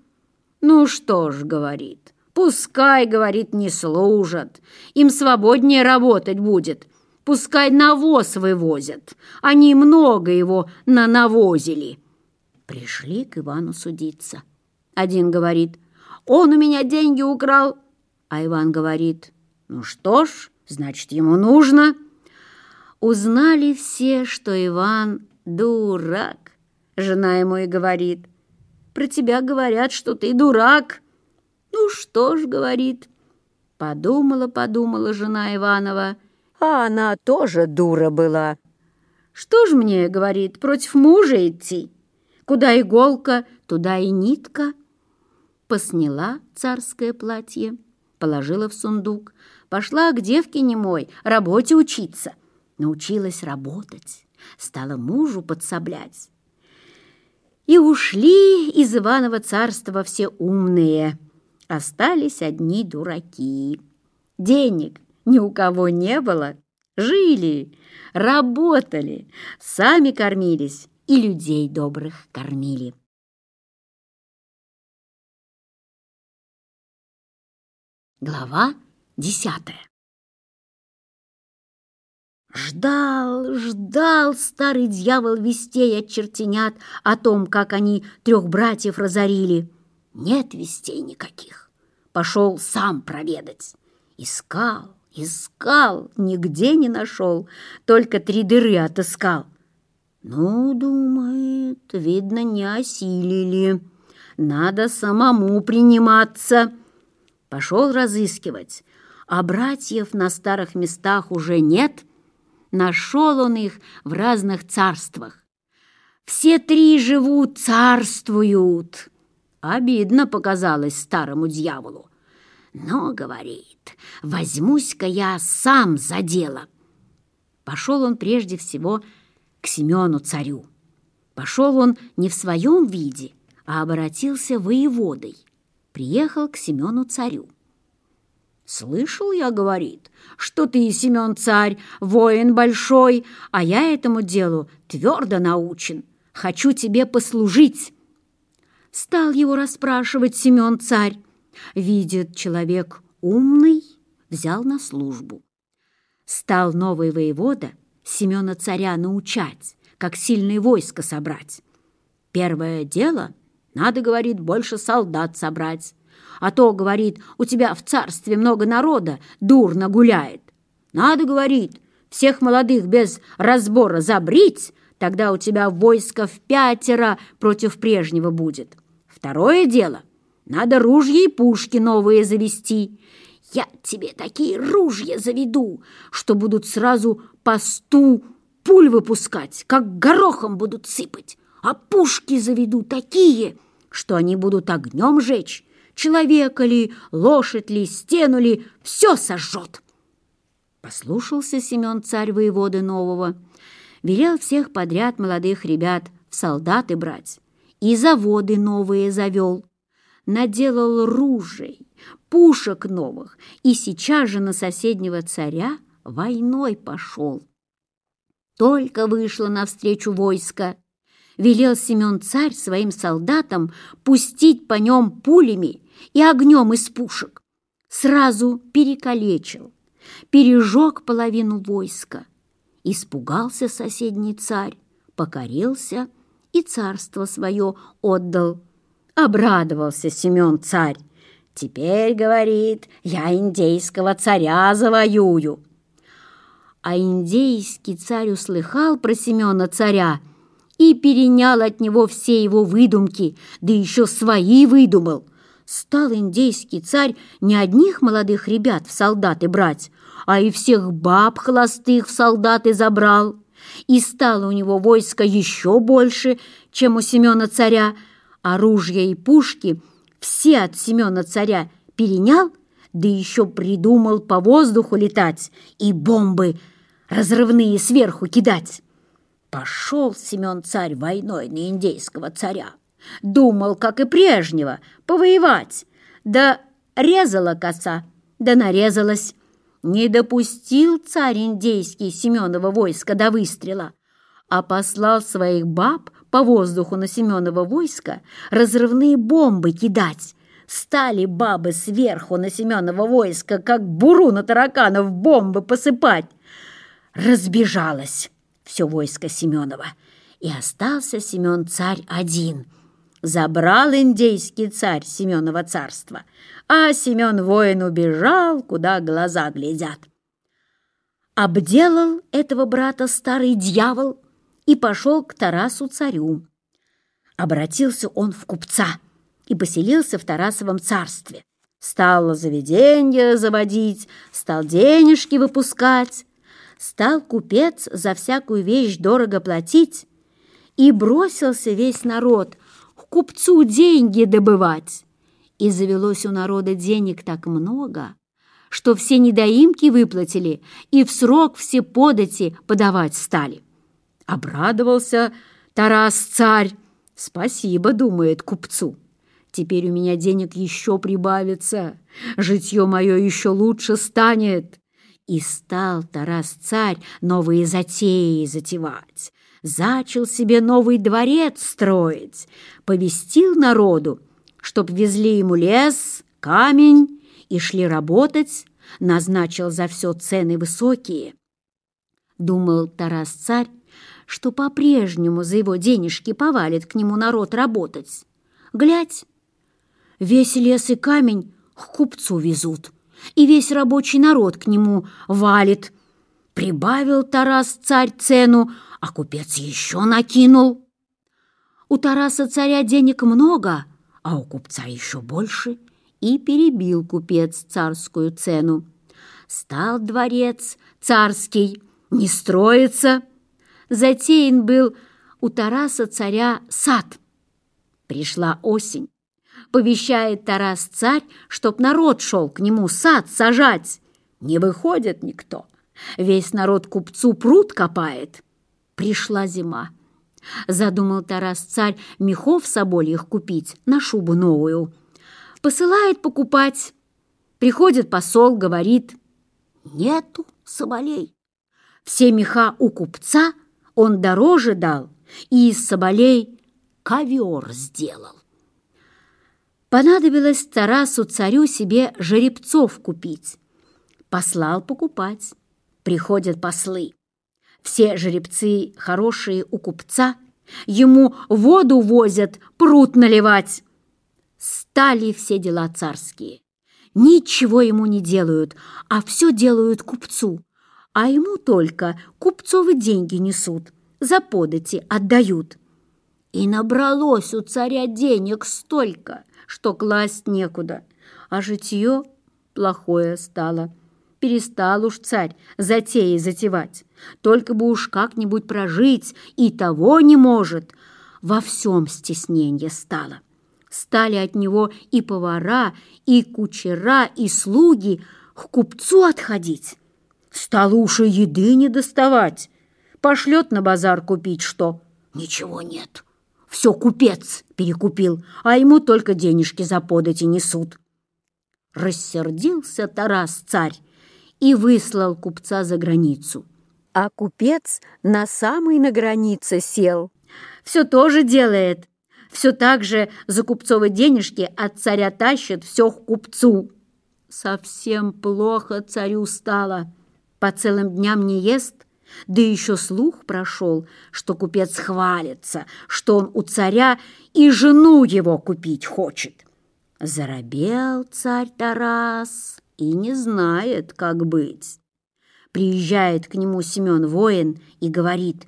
Ну что ж, говорит, пускай, говорит, не служат. Им свободнее работать будет. Пускай навоз вывозят. Они много его нанавозили. Пришли к Ивану судиться. Один говорит, он у меня деньги украл. А Иван говорит, ну что ж, значит, ему нужно. Узнали все, что Иван дурак. Жена ему и говорит – про тебя говорят, что ты дурак». «Ну что ж», — говорит, — подумала-подумала жена Иванова, а она тоже дура была. «Что ж мне, — говорит, — против мужа идти? Куда иголка, туда и нитка». Посняла царское платье, положила в сундук, пошла к девке немой работе учиться. Научилась работать, стала мужу подсоблять и ушли из Иванова царства все умные. Остались одни дураки. Денег ни у кого не было. Жили, работали, сами кормились и людей добрых кормили. Глава десятая Ждал, ждал старый дьявол вестей от чертенят о том, как они трех братьев разорили. Нет вестей никаких. Пошел сам проведать. Искал, искал, нигде не нашел, только три дыры отыскал. Ну, думает, видно, не осилили. Надо самому приниматься. Пошел разыскивать, а братьев на старых местах уже нет. Нашел он их в разных царствах. Все три живут, царствуют. Обидно показалось старому дьяволу. Но, говорит, возьмусь-ка я сам за дело. Пошел он прежде всего к Семену царю. Пошел он не в своем виде, а обратился воеводой. Приехал к Семену царю. «Слышал я, — говорит, — что ты, Семен Царь, воин большой, а я этому делу твердо научен. Хочу тебе послужить». Стал его расспрашивать Семен Царь. Видит человек умный, взял на службу. Стал новый воевода Семена Царя научать, как сильные войска собрать. Первое дело — надо, говорит, больше солдат собрать. А то, говорит, у тебя в царстве много народа, дурно гуляет. Надо, говорит, всех молодых без разбора забрить, тогда у тебя войско в пятеро против прежнего будет. Второе дело, надо ружья и пушки новые завести. Я тебе такие ружья заведу, что будут сразу по сту пуль выпускать, как горохом будут сыпать, а пушки заведу такие, что они будут огнем жечь человека ли, лошадь ли, стену ли, все сожжет. Послушался Семен царь воеводы нового, велел всех подряд молодых ребят в солдаты брать и заводы новые завел. Наделал ружей, пушек новых, и сейчас же на соседнего царя войной пошел. Только вышло навстречу войско. Велел Семен царь своим солдатам пустить по нем пулями и огнем из пушек, сразу перекалечил, пережег половину войска. Испугался соседний царь, покорился и царство свое отдал. Обрадовался Семен царь. Теперь, говорит, я индейского царя завоюю. А индейский царь услыхал про Семена царя и перенял от него все его выдумки, да еще свои выдумал — стал индейский царь не одних молодых ребят в солдаты брать, а и всех баб холостых в солдаты забрал. И стало у него войско еще больше, чем у Семена царя. Оружие и пушки все от Семена царя перенял, да еще придумал по воздуху летать и бомбы разрывные сверху кидать. Пошел Семен царь войной на индейского царя. Думал, как и прежнего, повоевать. Да резала коса, да нарезалась. Не допустил царь индейский Семенова войска до выстрела, а послал своих баб по воздуху на Семенова войска разрывные бомбы кидать. Стали бабы сверху на Семенова войска, как буру на тараканов бомбы посыпать. Разбежалось все войско Семенова, и остался Семен царь один — забрал индейский царь Семенова царства, а Семен воин убежал, куда глаза глядят. Обделал этого брата старый дьявол и пошел к Тарасу царю. Обратился он в купца и поселился в Тарасовом царстве. Стал заведенье заводить, стал денежки выпускать. Стал купец за всякую вещь дорого платить. И бросился весь народ – купцу деньги добывать. И завелось у народа денег так много, что все недоимки выплатили и в срок все подати подавать стали. Обрадовался Тарас царь. Спасибо, думает купцу. Теперь у меня денег еще прибавится, житье мое еще лучше станет. И стал Тарас царь новые затеи затевать, зачал себе новый дворец строить, повестил народу, чтоб везли ему лес, камень и шли работать, назначил за все цены высокие. Думал Тарас-царь, что по-прежнему за его денежки повалит к нему народ работать. Глядь, весь лес и камень к купцу везут, и весь рабочий народ к нему валит. Прибавил Тарас-царь цену, а купец еще накинул. У Тараса царя денег много, а у купца еще больше. И перебил купец царскую цену. Стал дворец царский, не строится. Затеян был у Тараса царя сад. Пришла осень. Повещает Тарас царь, чтоб народ шел к нему сад сажать. Не выходит никто. Весь народ купцу пруд копает. Пришла зима Задумал Тарас царь мехов собольих купить на шубу новую. Посылает покупать. Приходит посол, говорит, нету соболей. Все меха у купца он дороже дал и из соболей ковер сделал. Понадобилось Тарасу царю себе жеребцов купить. Послал покупать. Приходят послы. Все жеребцы хорошие у купца, ему воду возят, пруд наливать. Стали все дела царские. Ничего ему не делают, а все делают купцу. А ему только купцовы деньги несут, за подати отдают. И набралось у царя денег столько, что класть некуда, а житье плохое стало. Перестал уж царь затеи затевать. Только бы уж как-нибудь прожить, и того не может. Во всем стеснение стало. Стали от него и повара, и кучера, и слуги к купцу отходить. Стало уж и еды не доставать. Пошлет на базар купить что? Ничего нет. Все купец перекупил, а ему только денежки за подати несут. Рассердился Тарас царь и выслал купца за границу а купец на самой на границе сел. Все тоже делает. Все так же за купцовы денежки от царя тащит все к купцу. Совсем плохо царю стало. По целым дням не ест, да еще слух прошел, что купец хвалится, что он у царя и жену его купить хочет. Заробел царь Тарас и не знает, как быть. Приезжает к нему Семен воин и говорит,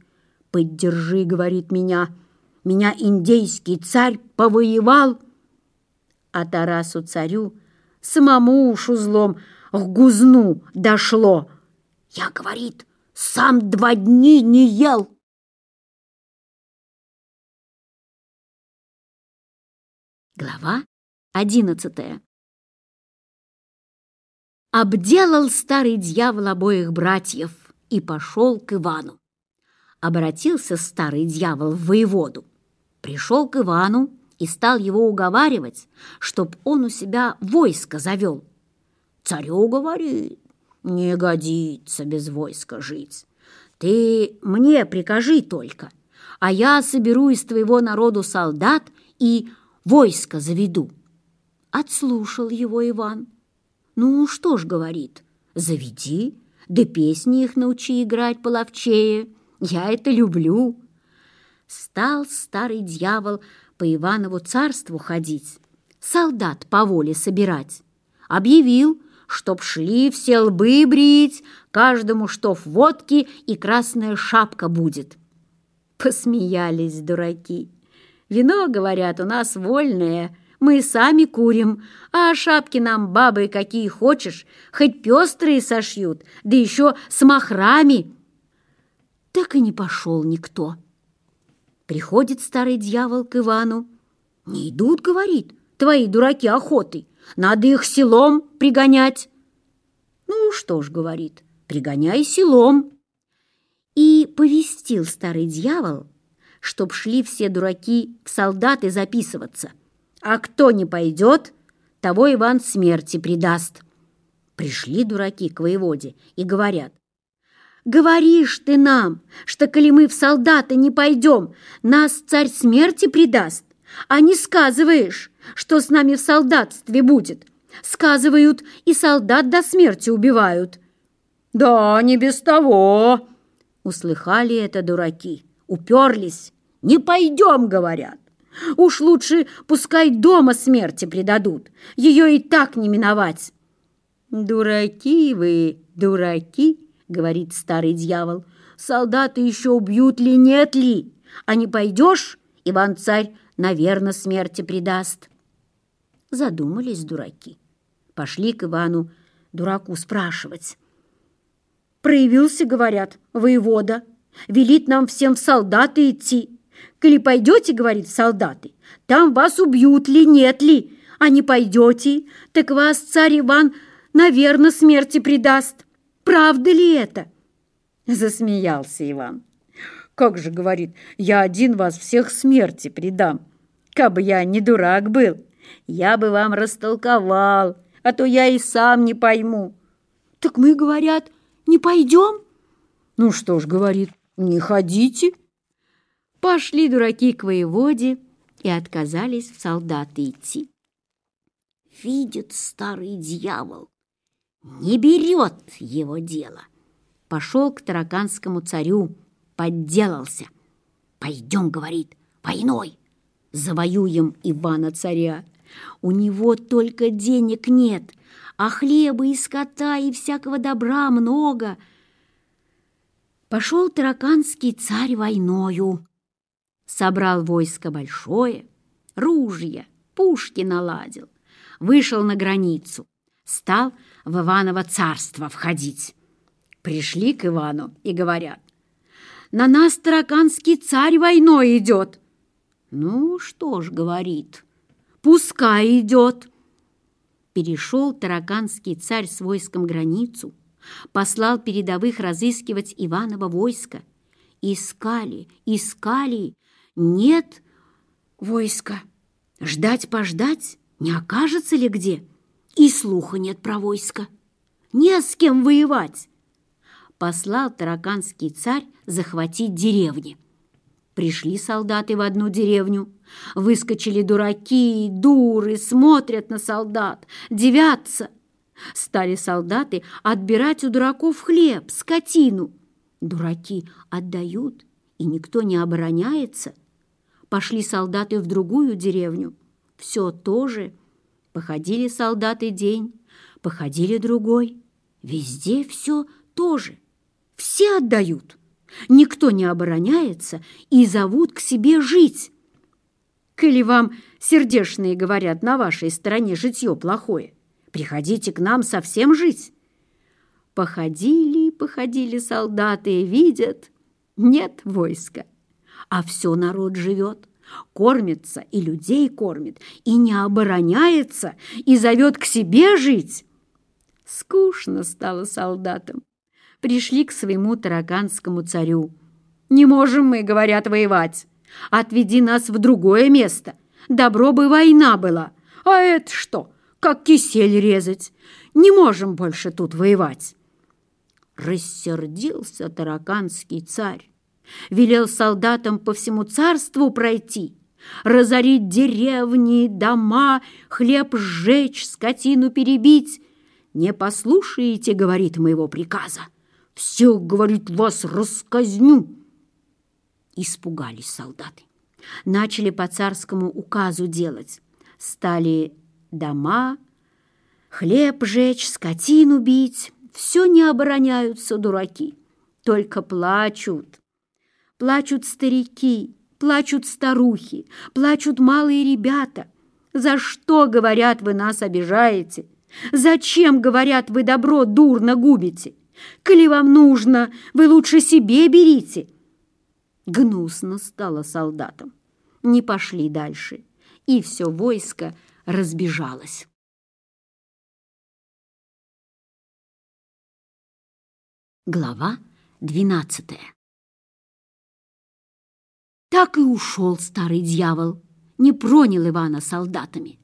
«Поддержи, — говорит меня, — меня индейский царь повоевал!» А Тарасу царю самому уж узлом к гузну дошло. «Я, — говорит, — сам два дни не ел!» Глава одиннадцатая обделал старый дьявол обоих братьев и пошел к Ивану. Обратился старый дьявол в воеводу, пришел к Ивану и стал его уговаривать, чтоб он у себя войско завел. Царю говорит, не годится без войска жить. Ты мне прикажи только, а я соберу из твоего народу солдат и войско заведу. Отслушал его Иван ну, что ж, говорит, заведи, да песни их научи играть половчее. Я это люблю. Стал старый дьявол по Иванову царству ходить, солдат по воле собирать. Объявил, чтоб шли все лбы брить, каждому что в водке и красная шапка будет. Посмеялись дураки. Вино, говорят, у нас вольное — мы сами курим, а шапки нам бабы какие хочешь, хоть пестрые сошьют, да еще с махрами». Так и не пошел никто. Приходит старый дьявол к Ивану. «Не идут, — говорит, — твои дураки охоты, надо их селом пригонять». «Ну что ж, — говорит, — пригоняй селом». И повестил старый дьявол, чтоб шли все дураки в солдаты записываться – а кто не пойдет, того Иван смерти предаст. Пришли дураки к воеводе и говорят, «Говоришь ты нам, что, коли мы в солдаты не пойдем, нас царь смерти предаст, а не сказываешь, что с нами в солдатстве будет. Сказывают, и солдат до смерти убивают». «Да, не без того!» Услыхали это дураки, уперлись. «Не пойдем!» — говорят. Уж лучше пускай дома смерти предадут, ее и так не миновать. «Дураки вы, дураки!» — говорит старый дьявол. «Солдаты еще убьют ли, нет ли? А не пойдешь, Иван-царь, наверное, смерти предаст». Задумались дураки. Пошли к Ивану, дураку, спрашивать. «Проявился, — говорят, — воевода, велит нам всем в солдаты идти». Коли пойдете, говорит солдаты, там вас убьют ли, нет ли, а не пойдете, так вас царь Иван, наверное, смерти предаст. Правда ли это? Засмеялся Иван. Как же, говорит, я один вас всех смерти предам. Кабы я не дурак был, я бы вам растолковал, а то я и сам не пойму. Так мы, говорят, не пойдем? Ну что ж, говорит, не ходите. Пошли, дураки, к воеводе и отказались в солдаты идти. Видит старый дьявол, не берет его дело. Пошел к тараканскому царю, подделался. «Пойдем, — говорит, — войной, завоюем Ивана-царя. У него только денег нет, а хлеба и скота и всякого добра много». Пошел тараканский царь войною, собрал войско большое, ружья, пушки наладил, вышел на границу, стал в Иваново царство входить. Пришли к Ивану и говорят, «На нас тараканский царь войной идет!» «Ну что ж, — говорит, — пускай идет!» Перешел тараканский царь с войском границу, послал передовых разыскивать Иванова войско. Искали, искали, нет войска. Ждать пождать не окажется ли где? И слуха нет про войско. Не с кем воевать. Послал тараканский царь захватить деревни. Пришли солдаты в одну деревню. Выскочили дураки, дуры, смотрят на солдат, девятся. Стали солдаты отбирать у дураков хлеб, скотину. Дураки отдают, и никто не обороняется. Пошли солдаты в другую деревню. Все тоже. Походили солдаты день, походили другой. Везде все тоже. Все отдают. Никто не обороняется и зовут к себе жить. Или вам сердешные говорят, на вашей стороне житье плохое. Приходите к нам совсем жить. Походили, походили солдаты, видят, нет войска а все народ живет, кормится и людей кормит, и не обороняется, и зовет к себе жить. Скучно стало солдатам. Пришли к своему тараканскому царю. «Не можем мы, — говорят, — воевать. Отведи нас в другое место. Добро бы война была. А это что? Как кисель резать? Не можем больше тут воевать!» Рассердился тараканский царь Велел солдатам по всему царству пройти, разорить деревни, дома, хлеб сжечь, скотину перебить. «Не послушаете, — говорит моего приказа, — Все, говорит, — вас расказню!» Испугались солдаты. Начали по царскому указу делать. Стали дома, хлеб жечь, скотину бить. Все не обороняются дураки, только плачут плачут старики, плачут старухи, плачут малые ребята. За что, говорят, вы нас обижаете? Зачем, говорят, вы добро дурно губите? Коли вам нужно, вы лучше себе берите. Гнусно стало солдатам. Не пошли дальше, и все войско разбежалось. Глава двенадцатая так и ушел старый дьявол, не пронял Ивана солдатами.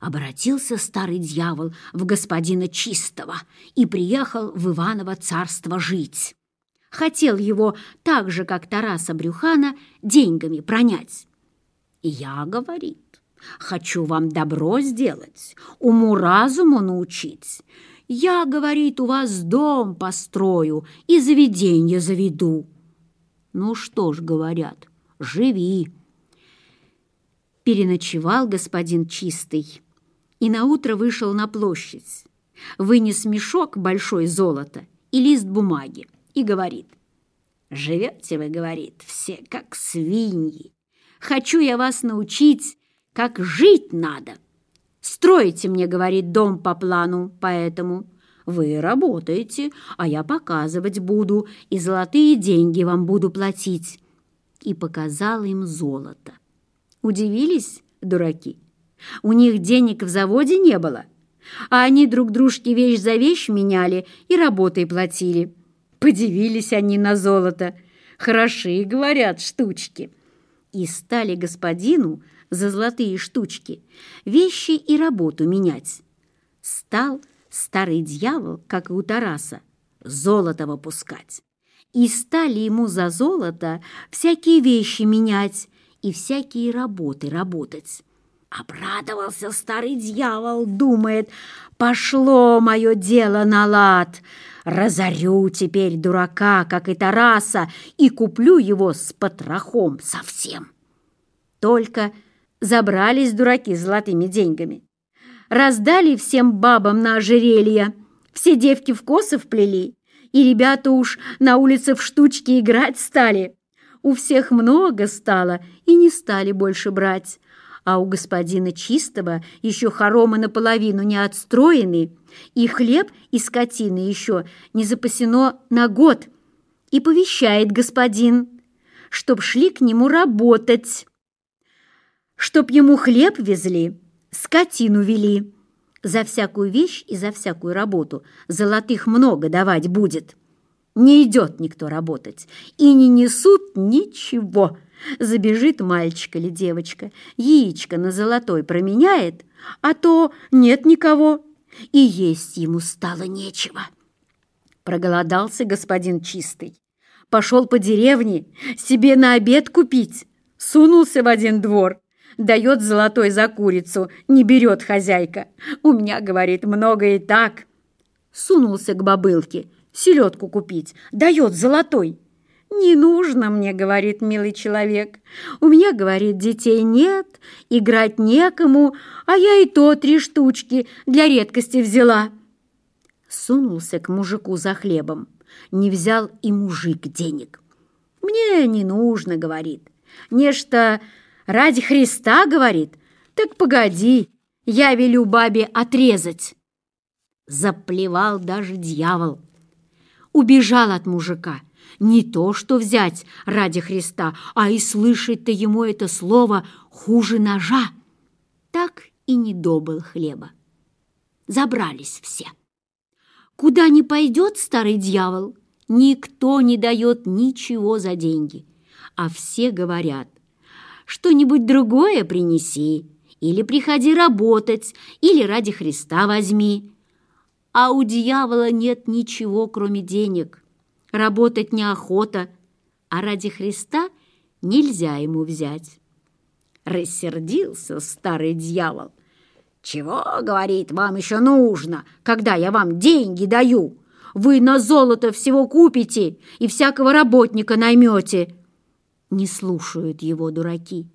Обратился старый дьявол в господина Чистого и приехал в Иваново царство жить. Хотел его так же, как Тараса Брюхана, деньгами пронять. И я, говорит, хочу вам добро сделать, уму-разуму научить. Я, говорит, у вас дом построю и заведенье заведу. Ну что ж, говорят, живи!» Переночевал господин Чистый и наутро вышел на площадь, вынес мешок большой золота и лист бумаги и говорит. «Живете вы, — говорит, — все как свиньи. Хочу я вас научить, как жить надо. Строите мне, — говорит, — дом по плану, поэтому вы работаете, а я показывать буду и золотые деньги вам буду платить и показал им золото. Удивились дураки? У них денег в заводе не было, а они друг дружке вещь за вещь меняли и работой платили. Подивились они на золото. Хороши, говорят, штучки. И стали господину за золотые штучки вещи и работу менять. Стал старый дьявол, как и у Тараса, золото выпускать и стали ему за золото всякие вещи менять и всякие работы работать. Обрадовался старый дьявол, думает, пошло мое дело на лад. Разорю теперь дурака, как и Тараса, и куплю его с потрохом совсем. Только забрались дураки с золотыми деньгами. Раздали всем бабам на ожерелье, все девки в косы вплели, и ребята уж на улице в штучки играть стали. У всех много стало, и не стали больше брать. А у господина Чистого еще хоромы наполовину не отстроены, и хлеб и скотины еще не запасено на год. И повещает господин, чтоб шли к нему работать, чтоб ему хлеб везли, скотину вели за всякую вещь и за всякую работу. Золотых много давать будет. Не идет никто работать. И не несут ничего. Забежит мальчик или девочка, яичко на золотой променяет, а то нет никого, и есть ему стало нечего. Проголодался господин чистый. Пошел по деревне себе на обед купить. Сунулся в один двор. дает золотой за курицу, не берет хозяйка. У меня, говорит, много и так. Сунулся к бобылке, селедку купить, дает золотой. «Не нужно мне, — говорит милый человек. У меня, — говорит, — детей нет, играть некому, а я и то три штучки для редкости взяла». Сунулся к мужику за хлебом. Не взял и мужик денег. «Мне не нужно, — говорит. Нечто ради Христа, говорит? Так погоди, я велю бабе отрезать. Заплевал даже дьявол. Убежал от мужика. Не то, что взять ради Христа, а и слышать-то ему это слово хуже ножа. Так и не добыл хлеба. Забрались все. Куда не пойдет старый дьявол, никто не дает ничего за деньги. А все говорят, что-нибудь другое принеси, или приходи работать, или ради Христа возьми. А у дьявола нет ничего, кроме денег. Работать неохота, а ради Христа нельзя ему взять. Рассердился старый дьявол. «Чего, — говорит, — вам еще нужно, когда я вам деньги даю? Вы на золото всего купите и всякого работника наймете». Не слушают его дураки.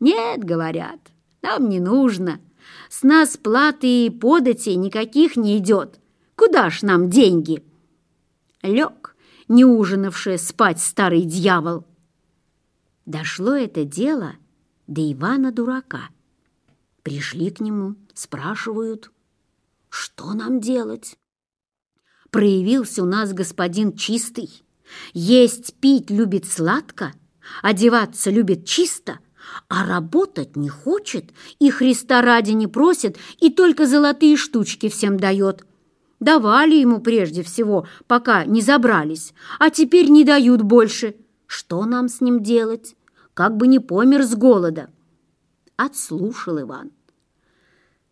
«Нет, — говорят, — нам не нужно. С нас платы и подати никаких не идет. Куда ж нам деньги?» Лег, не ужинавший спать старый дьявол. Дошло это дело до Ивана-дурака. Пришли к нему, спрашивают, что нам делать? Проявился у нас господин чистый, есть пить любит сладко, одеваться любит чисто, а работать не хочет, и Христа ради не просит, и только золотые штучки всем дает. Давали ему прежде всего, пока не забрались, а теперь не дают больше. Что нам с ним делать? Как бы не помер с голода. Отслушал Иван.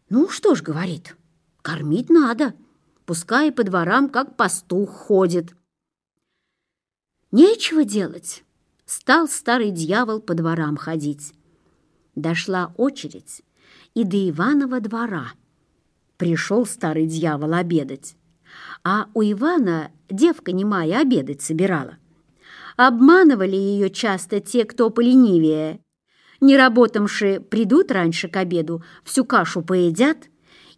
Ну что ж, говорит, кормить надо, пускай по дворам, как пастух ходит. Нечего делать стал старый дьявол по дворам ходить. Дошла очередь и до Иванова двора. Пришел старый дьявол обедать. А у Ивана девка немая обедать собирала. Обманывали ее часто те, кто поленивее. Не работамши придут раньше к обеду, всю кашу поедят.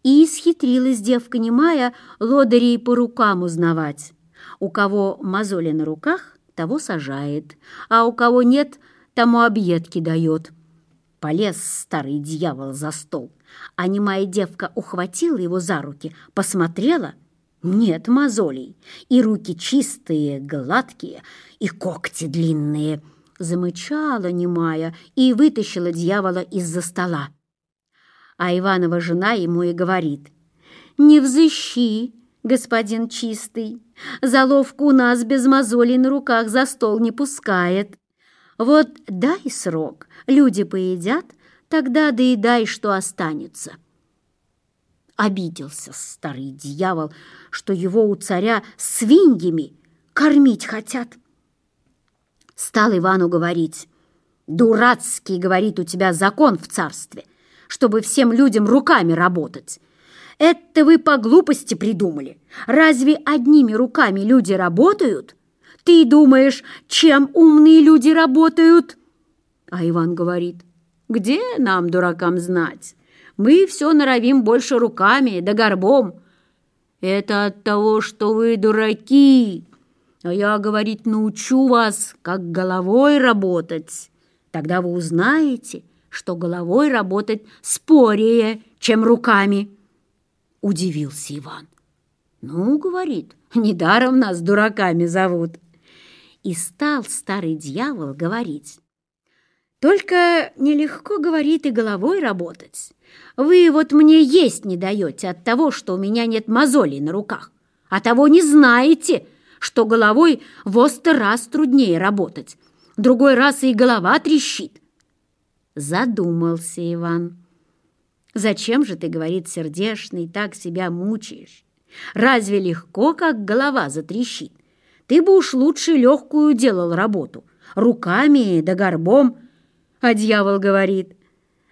И исхитрилась девка немая лодырей по рукам узнавать. У кого мозоли на руках, того сажает, а у кого нет, тому объедки дает. Полез старый дьявол за стол, а немая девка ухватила его за руки, посмотрела — нет мозолей, и руки чистые, гладкие, и когти длинные. Замычала немая и вытащила дьявола из-за стола. А Иванова жена ему и говорит, «Не взыщи, господин чистый, заловку у нас без мозолей на руках за стол не пускает. Вот дай срок, люди поедят, тогда доедай, что останется». Обиделся старый дьявол, что его у царя свиньями кормить хотят. Стал Ивану говорить. «Дурацкий, — говорит, — у тебя закон в царстве, чтобы всем людям руками работать. Это вы по глупости придумали. Разве одними руками люди работают? Ты думаешь, чем умные люди работают? А Иван говорит, где нам, дуракам, знать? Мы все норовим больше руками да горбом. Это от того, что вы дураки. А я, говорит, научу вас, как головой работать. Тогда вы узнаете, что головой работать спорее, чем руками удивился Иван. «Ну, — говорит, — недаром нас дураками зовут». И стал старый дьявол говорить. «Только нелегко, — говорит, — и головой работать. Вы вот мне есть не даете от того, что у меня нет мозолей на руках, а того не знаете, что головой в раз труднее работать, другой раз и голова трещит». Задумался Иван. Зачем же ты, говорит сердешный, так себя мучаешь? Разве легко, как голова затрещит? Ты бы уж лучше легкую делал работу, руками да горбом. А дьявол говорит,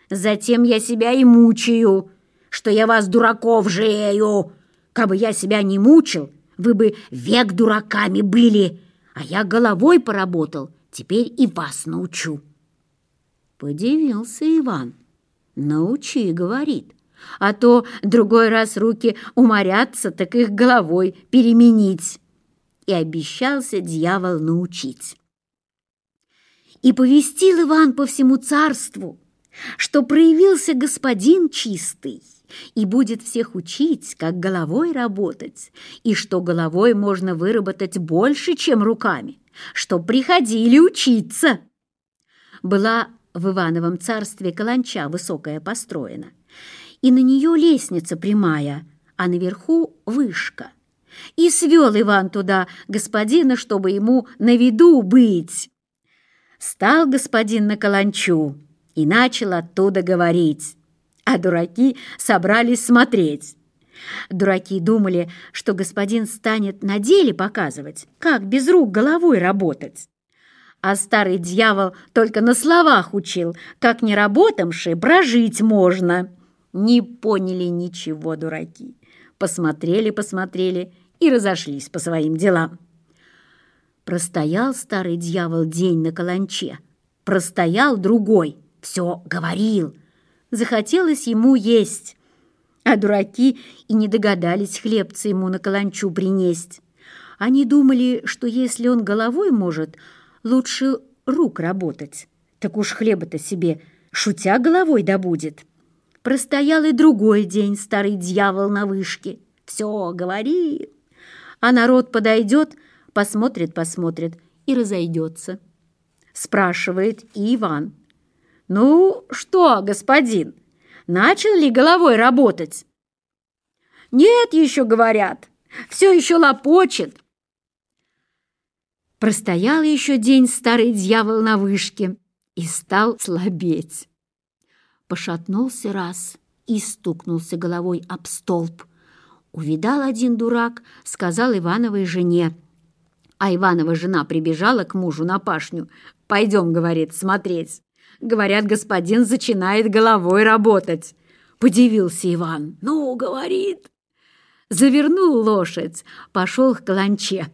затем я себя и мучаю, что я вас, дураков, жалею. Кабы я себя не мучил, вы бы век дураками были, а я головой поработал, теперь и вас научу. Подивился Иван. Научи, говорит. А то другой раз руки уморятся, так их головой переменить. И обещался дьявол научить. И повестил Иван по всему царству, что проявился господин чистый и будет всех учить, как головой работать, и что головой можно выработать больше, чем руками, что приходили учиться. Была в Ивановом царстве каланча высокая построена, и на нее лестница прямая, а наверху вышка. И свел Иван туда господина, чтобы ему на виду быть. Стал господин на каланчу и начал оттуда говорить, а дураки собрались смотреть. Дураки думали, что господин станет на деле показывать, как без рук головой работать а старый дьявол только на словах учил, как не неработамши прожить можно. Не поняли ничего дураки. Посмотрели, посмотрели и разошлись по своим делам. Простоял старый дьявол день на каланче, простоял другой, все говорил. Захотелось ему есть, а дураки и не догадались хлебца ему на каланчу принесть. Они думали, что если он головой может, лучше рук работать. Так уж хлеба-то себе шутя головой добудет. Простоял и другой день старый дьявол на вышке. Все, говори. А народ подойдет, посмотрит, посмотрит и разойдется. Спрашивает и Иван. «Ну что, господин, начал ли головой работать?» «Нет еще, говорят, все еще лопочет, Простоял еще день старый дьявол на вышке и стал слабеть. Пошатнулся раз и стукнулся головой об столб. Увидал один дурак, сказал Ивановой жене. А Иванова жена прибежала к мужу на пашню. «Пойдем, — говорит, — смотреть. Говорят, господин начинает головой работать». Подивился Иван. «Ну, — говорит, — завернул лошадь, пошел к каланче.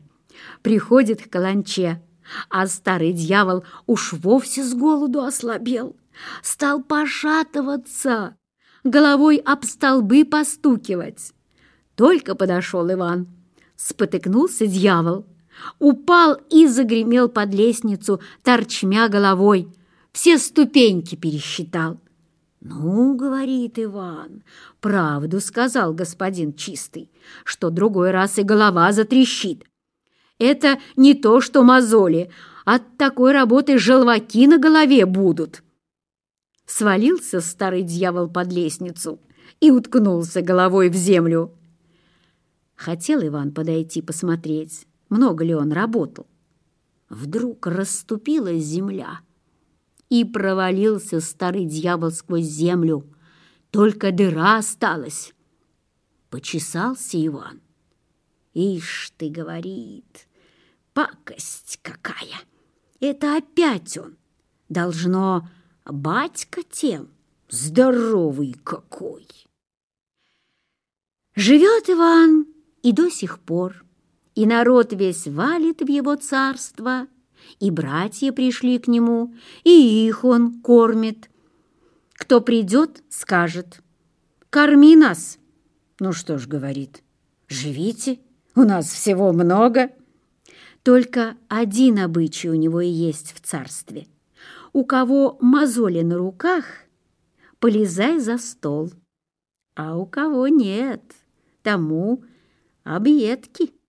Приходит к каланче, а старый дьявол уж вовсе с голоду ослабел. Стал пошатываться, головой об столбы постукивать. Только подошел Иван. Спотыкнулся дьявол, упал и загремел под лестницу, торчмя головой. Все ступеньки пересчитал. «Ну, — говорит Иван, — правду сказал господин Чистый, что другой раз и голова затрещит, это не то, что мозоли. От такой работы желваки на голове будут. Свалился старый дьявол под лестницу и уткнулся головой в землю. Хотел Иван подойти посмотреть, много ли он работал. Вдруг расступилась земля, и провалился старый дьявол сквозь землю. Только дыра осталась. Почесался Иван. «Ишь ты, — говорит, — пакость какая! Это опять он! Должно, батька тем, здоровый какой!» Живет Иван и до сих пор, и народ весь валит в его царство, и братья пришли к нему, и их он кормит. Кто придет, скажет, «Корми нас!» Ну что ж, говорит, «Живите, у нас всего много!» Только один обычай у него и есть в царстве. У кого мозоли на руках, полезай за стол, а у кого нет, тому объедки.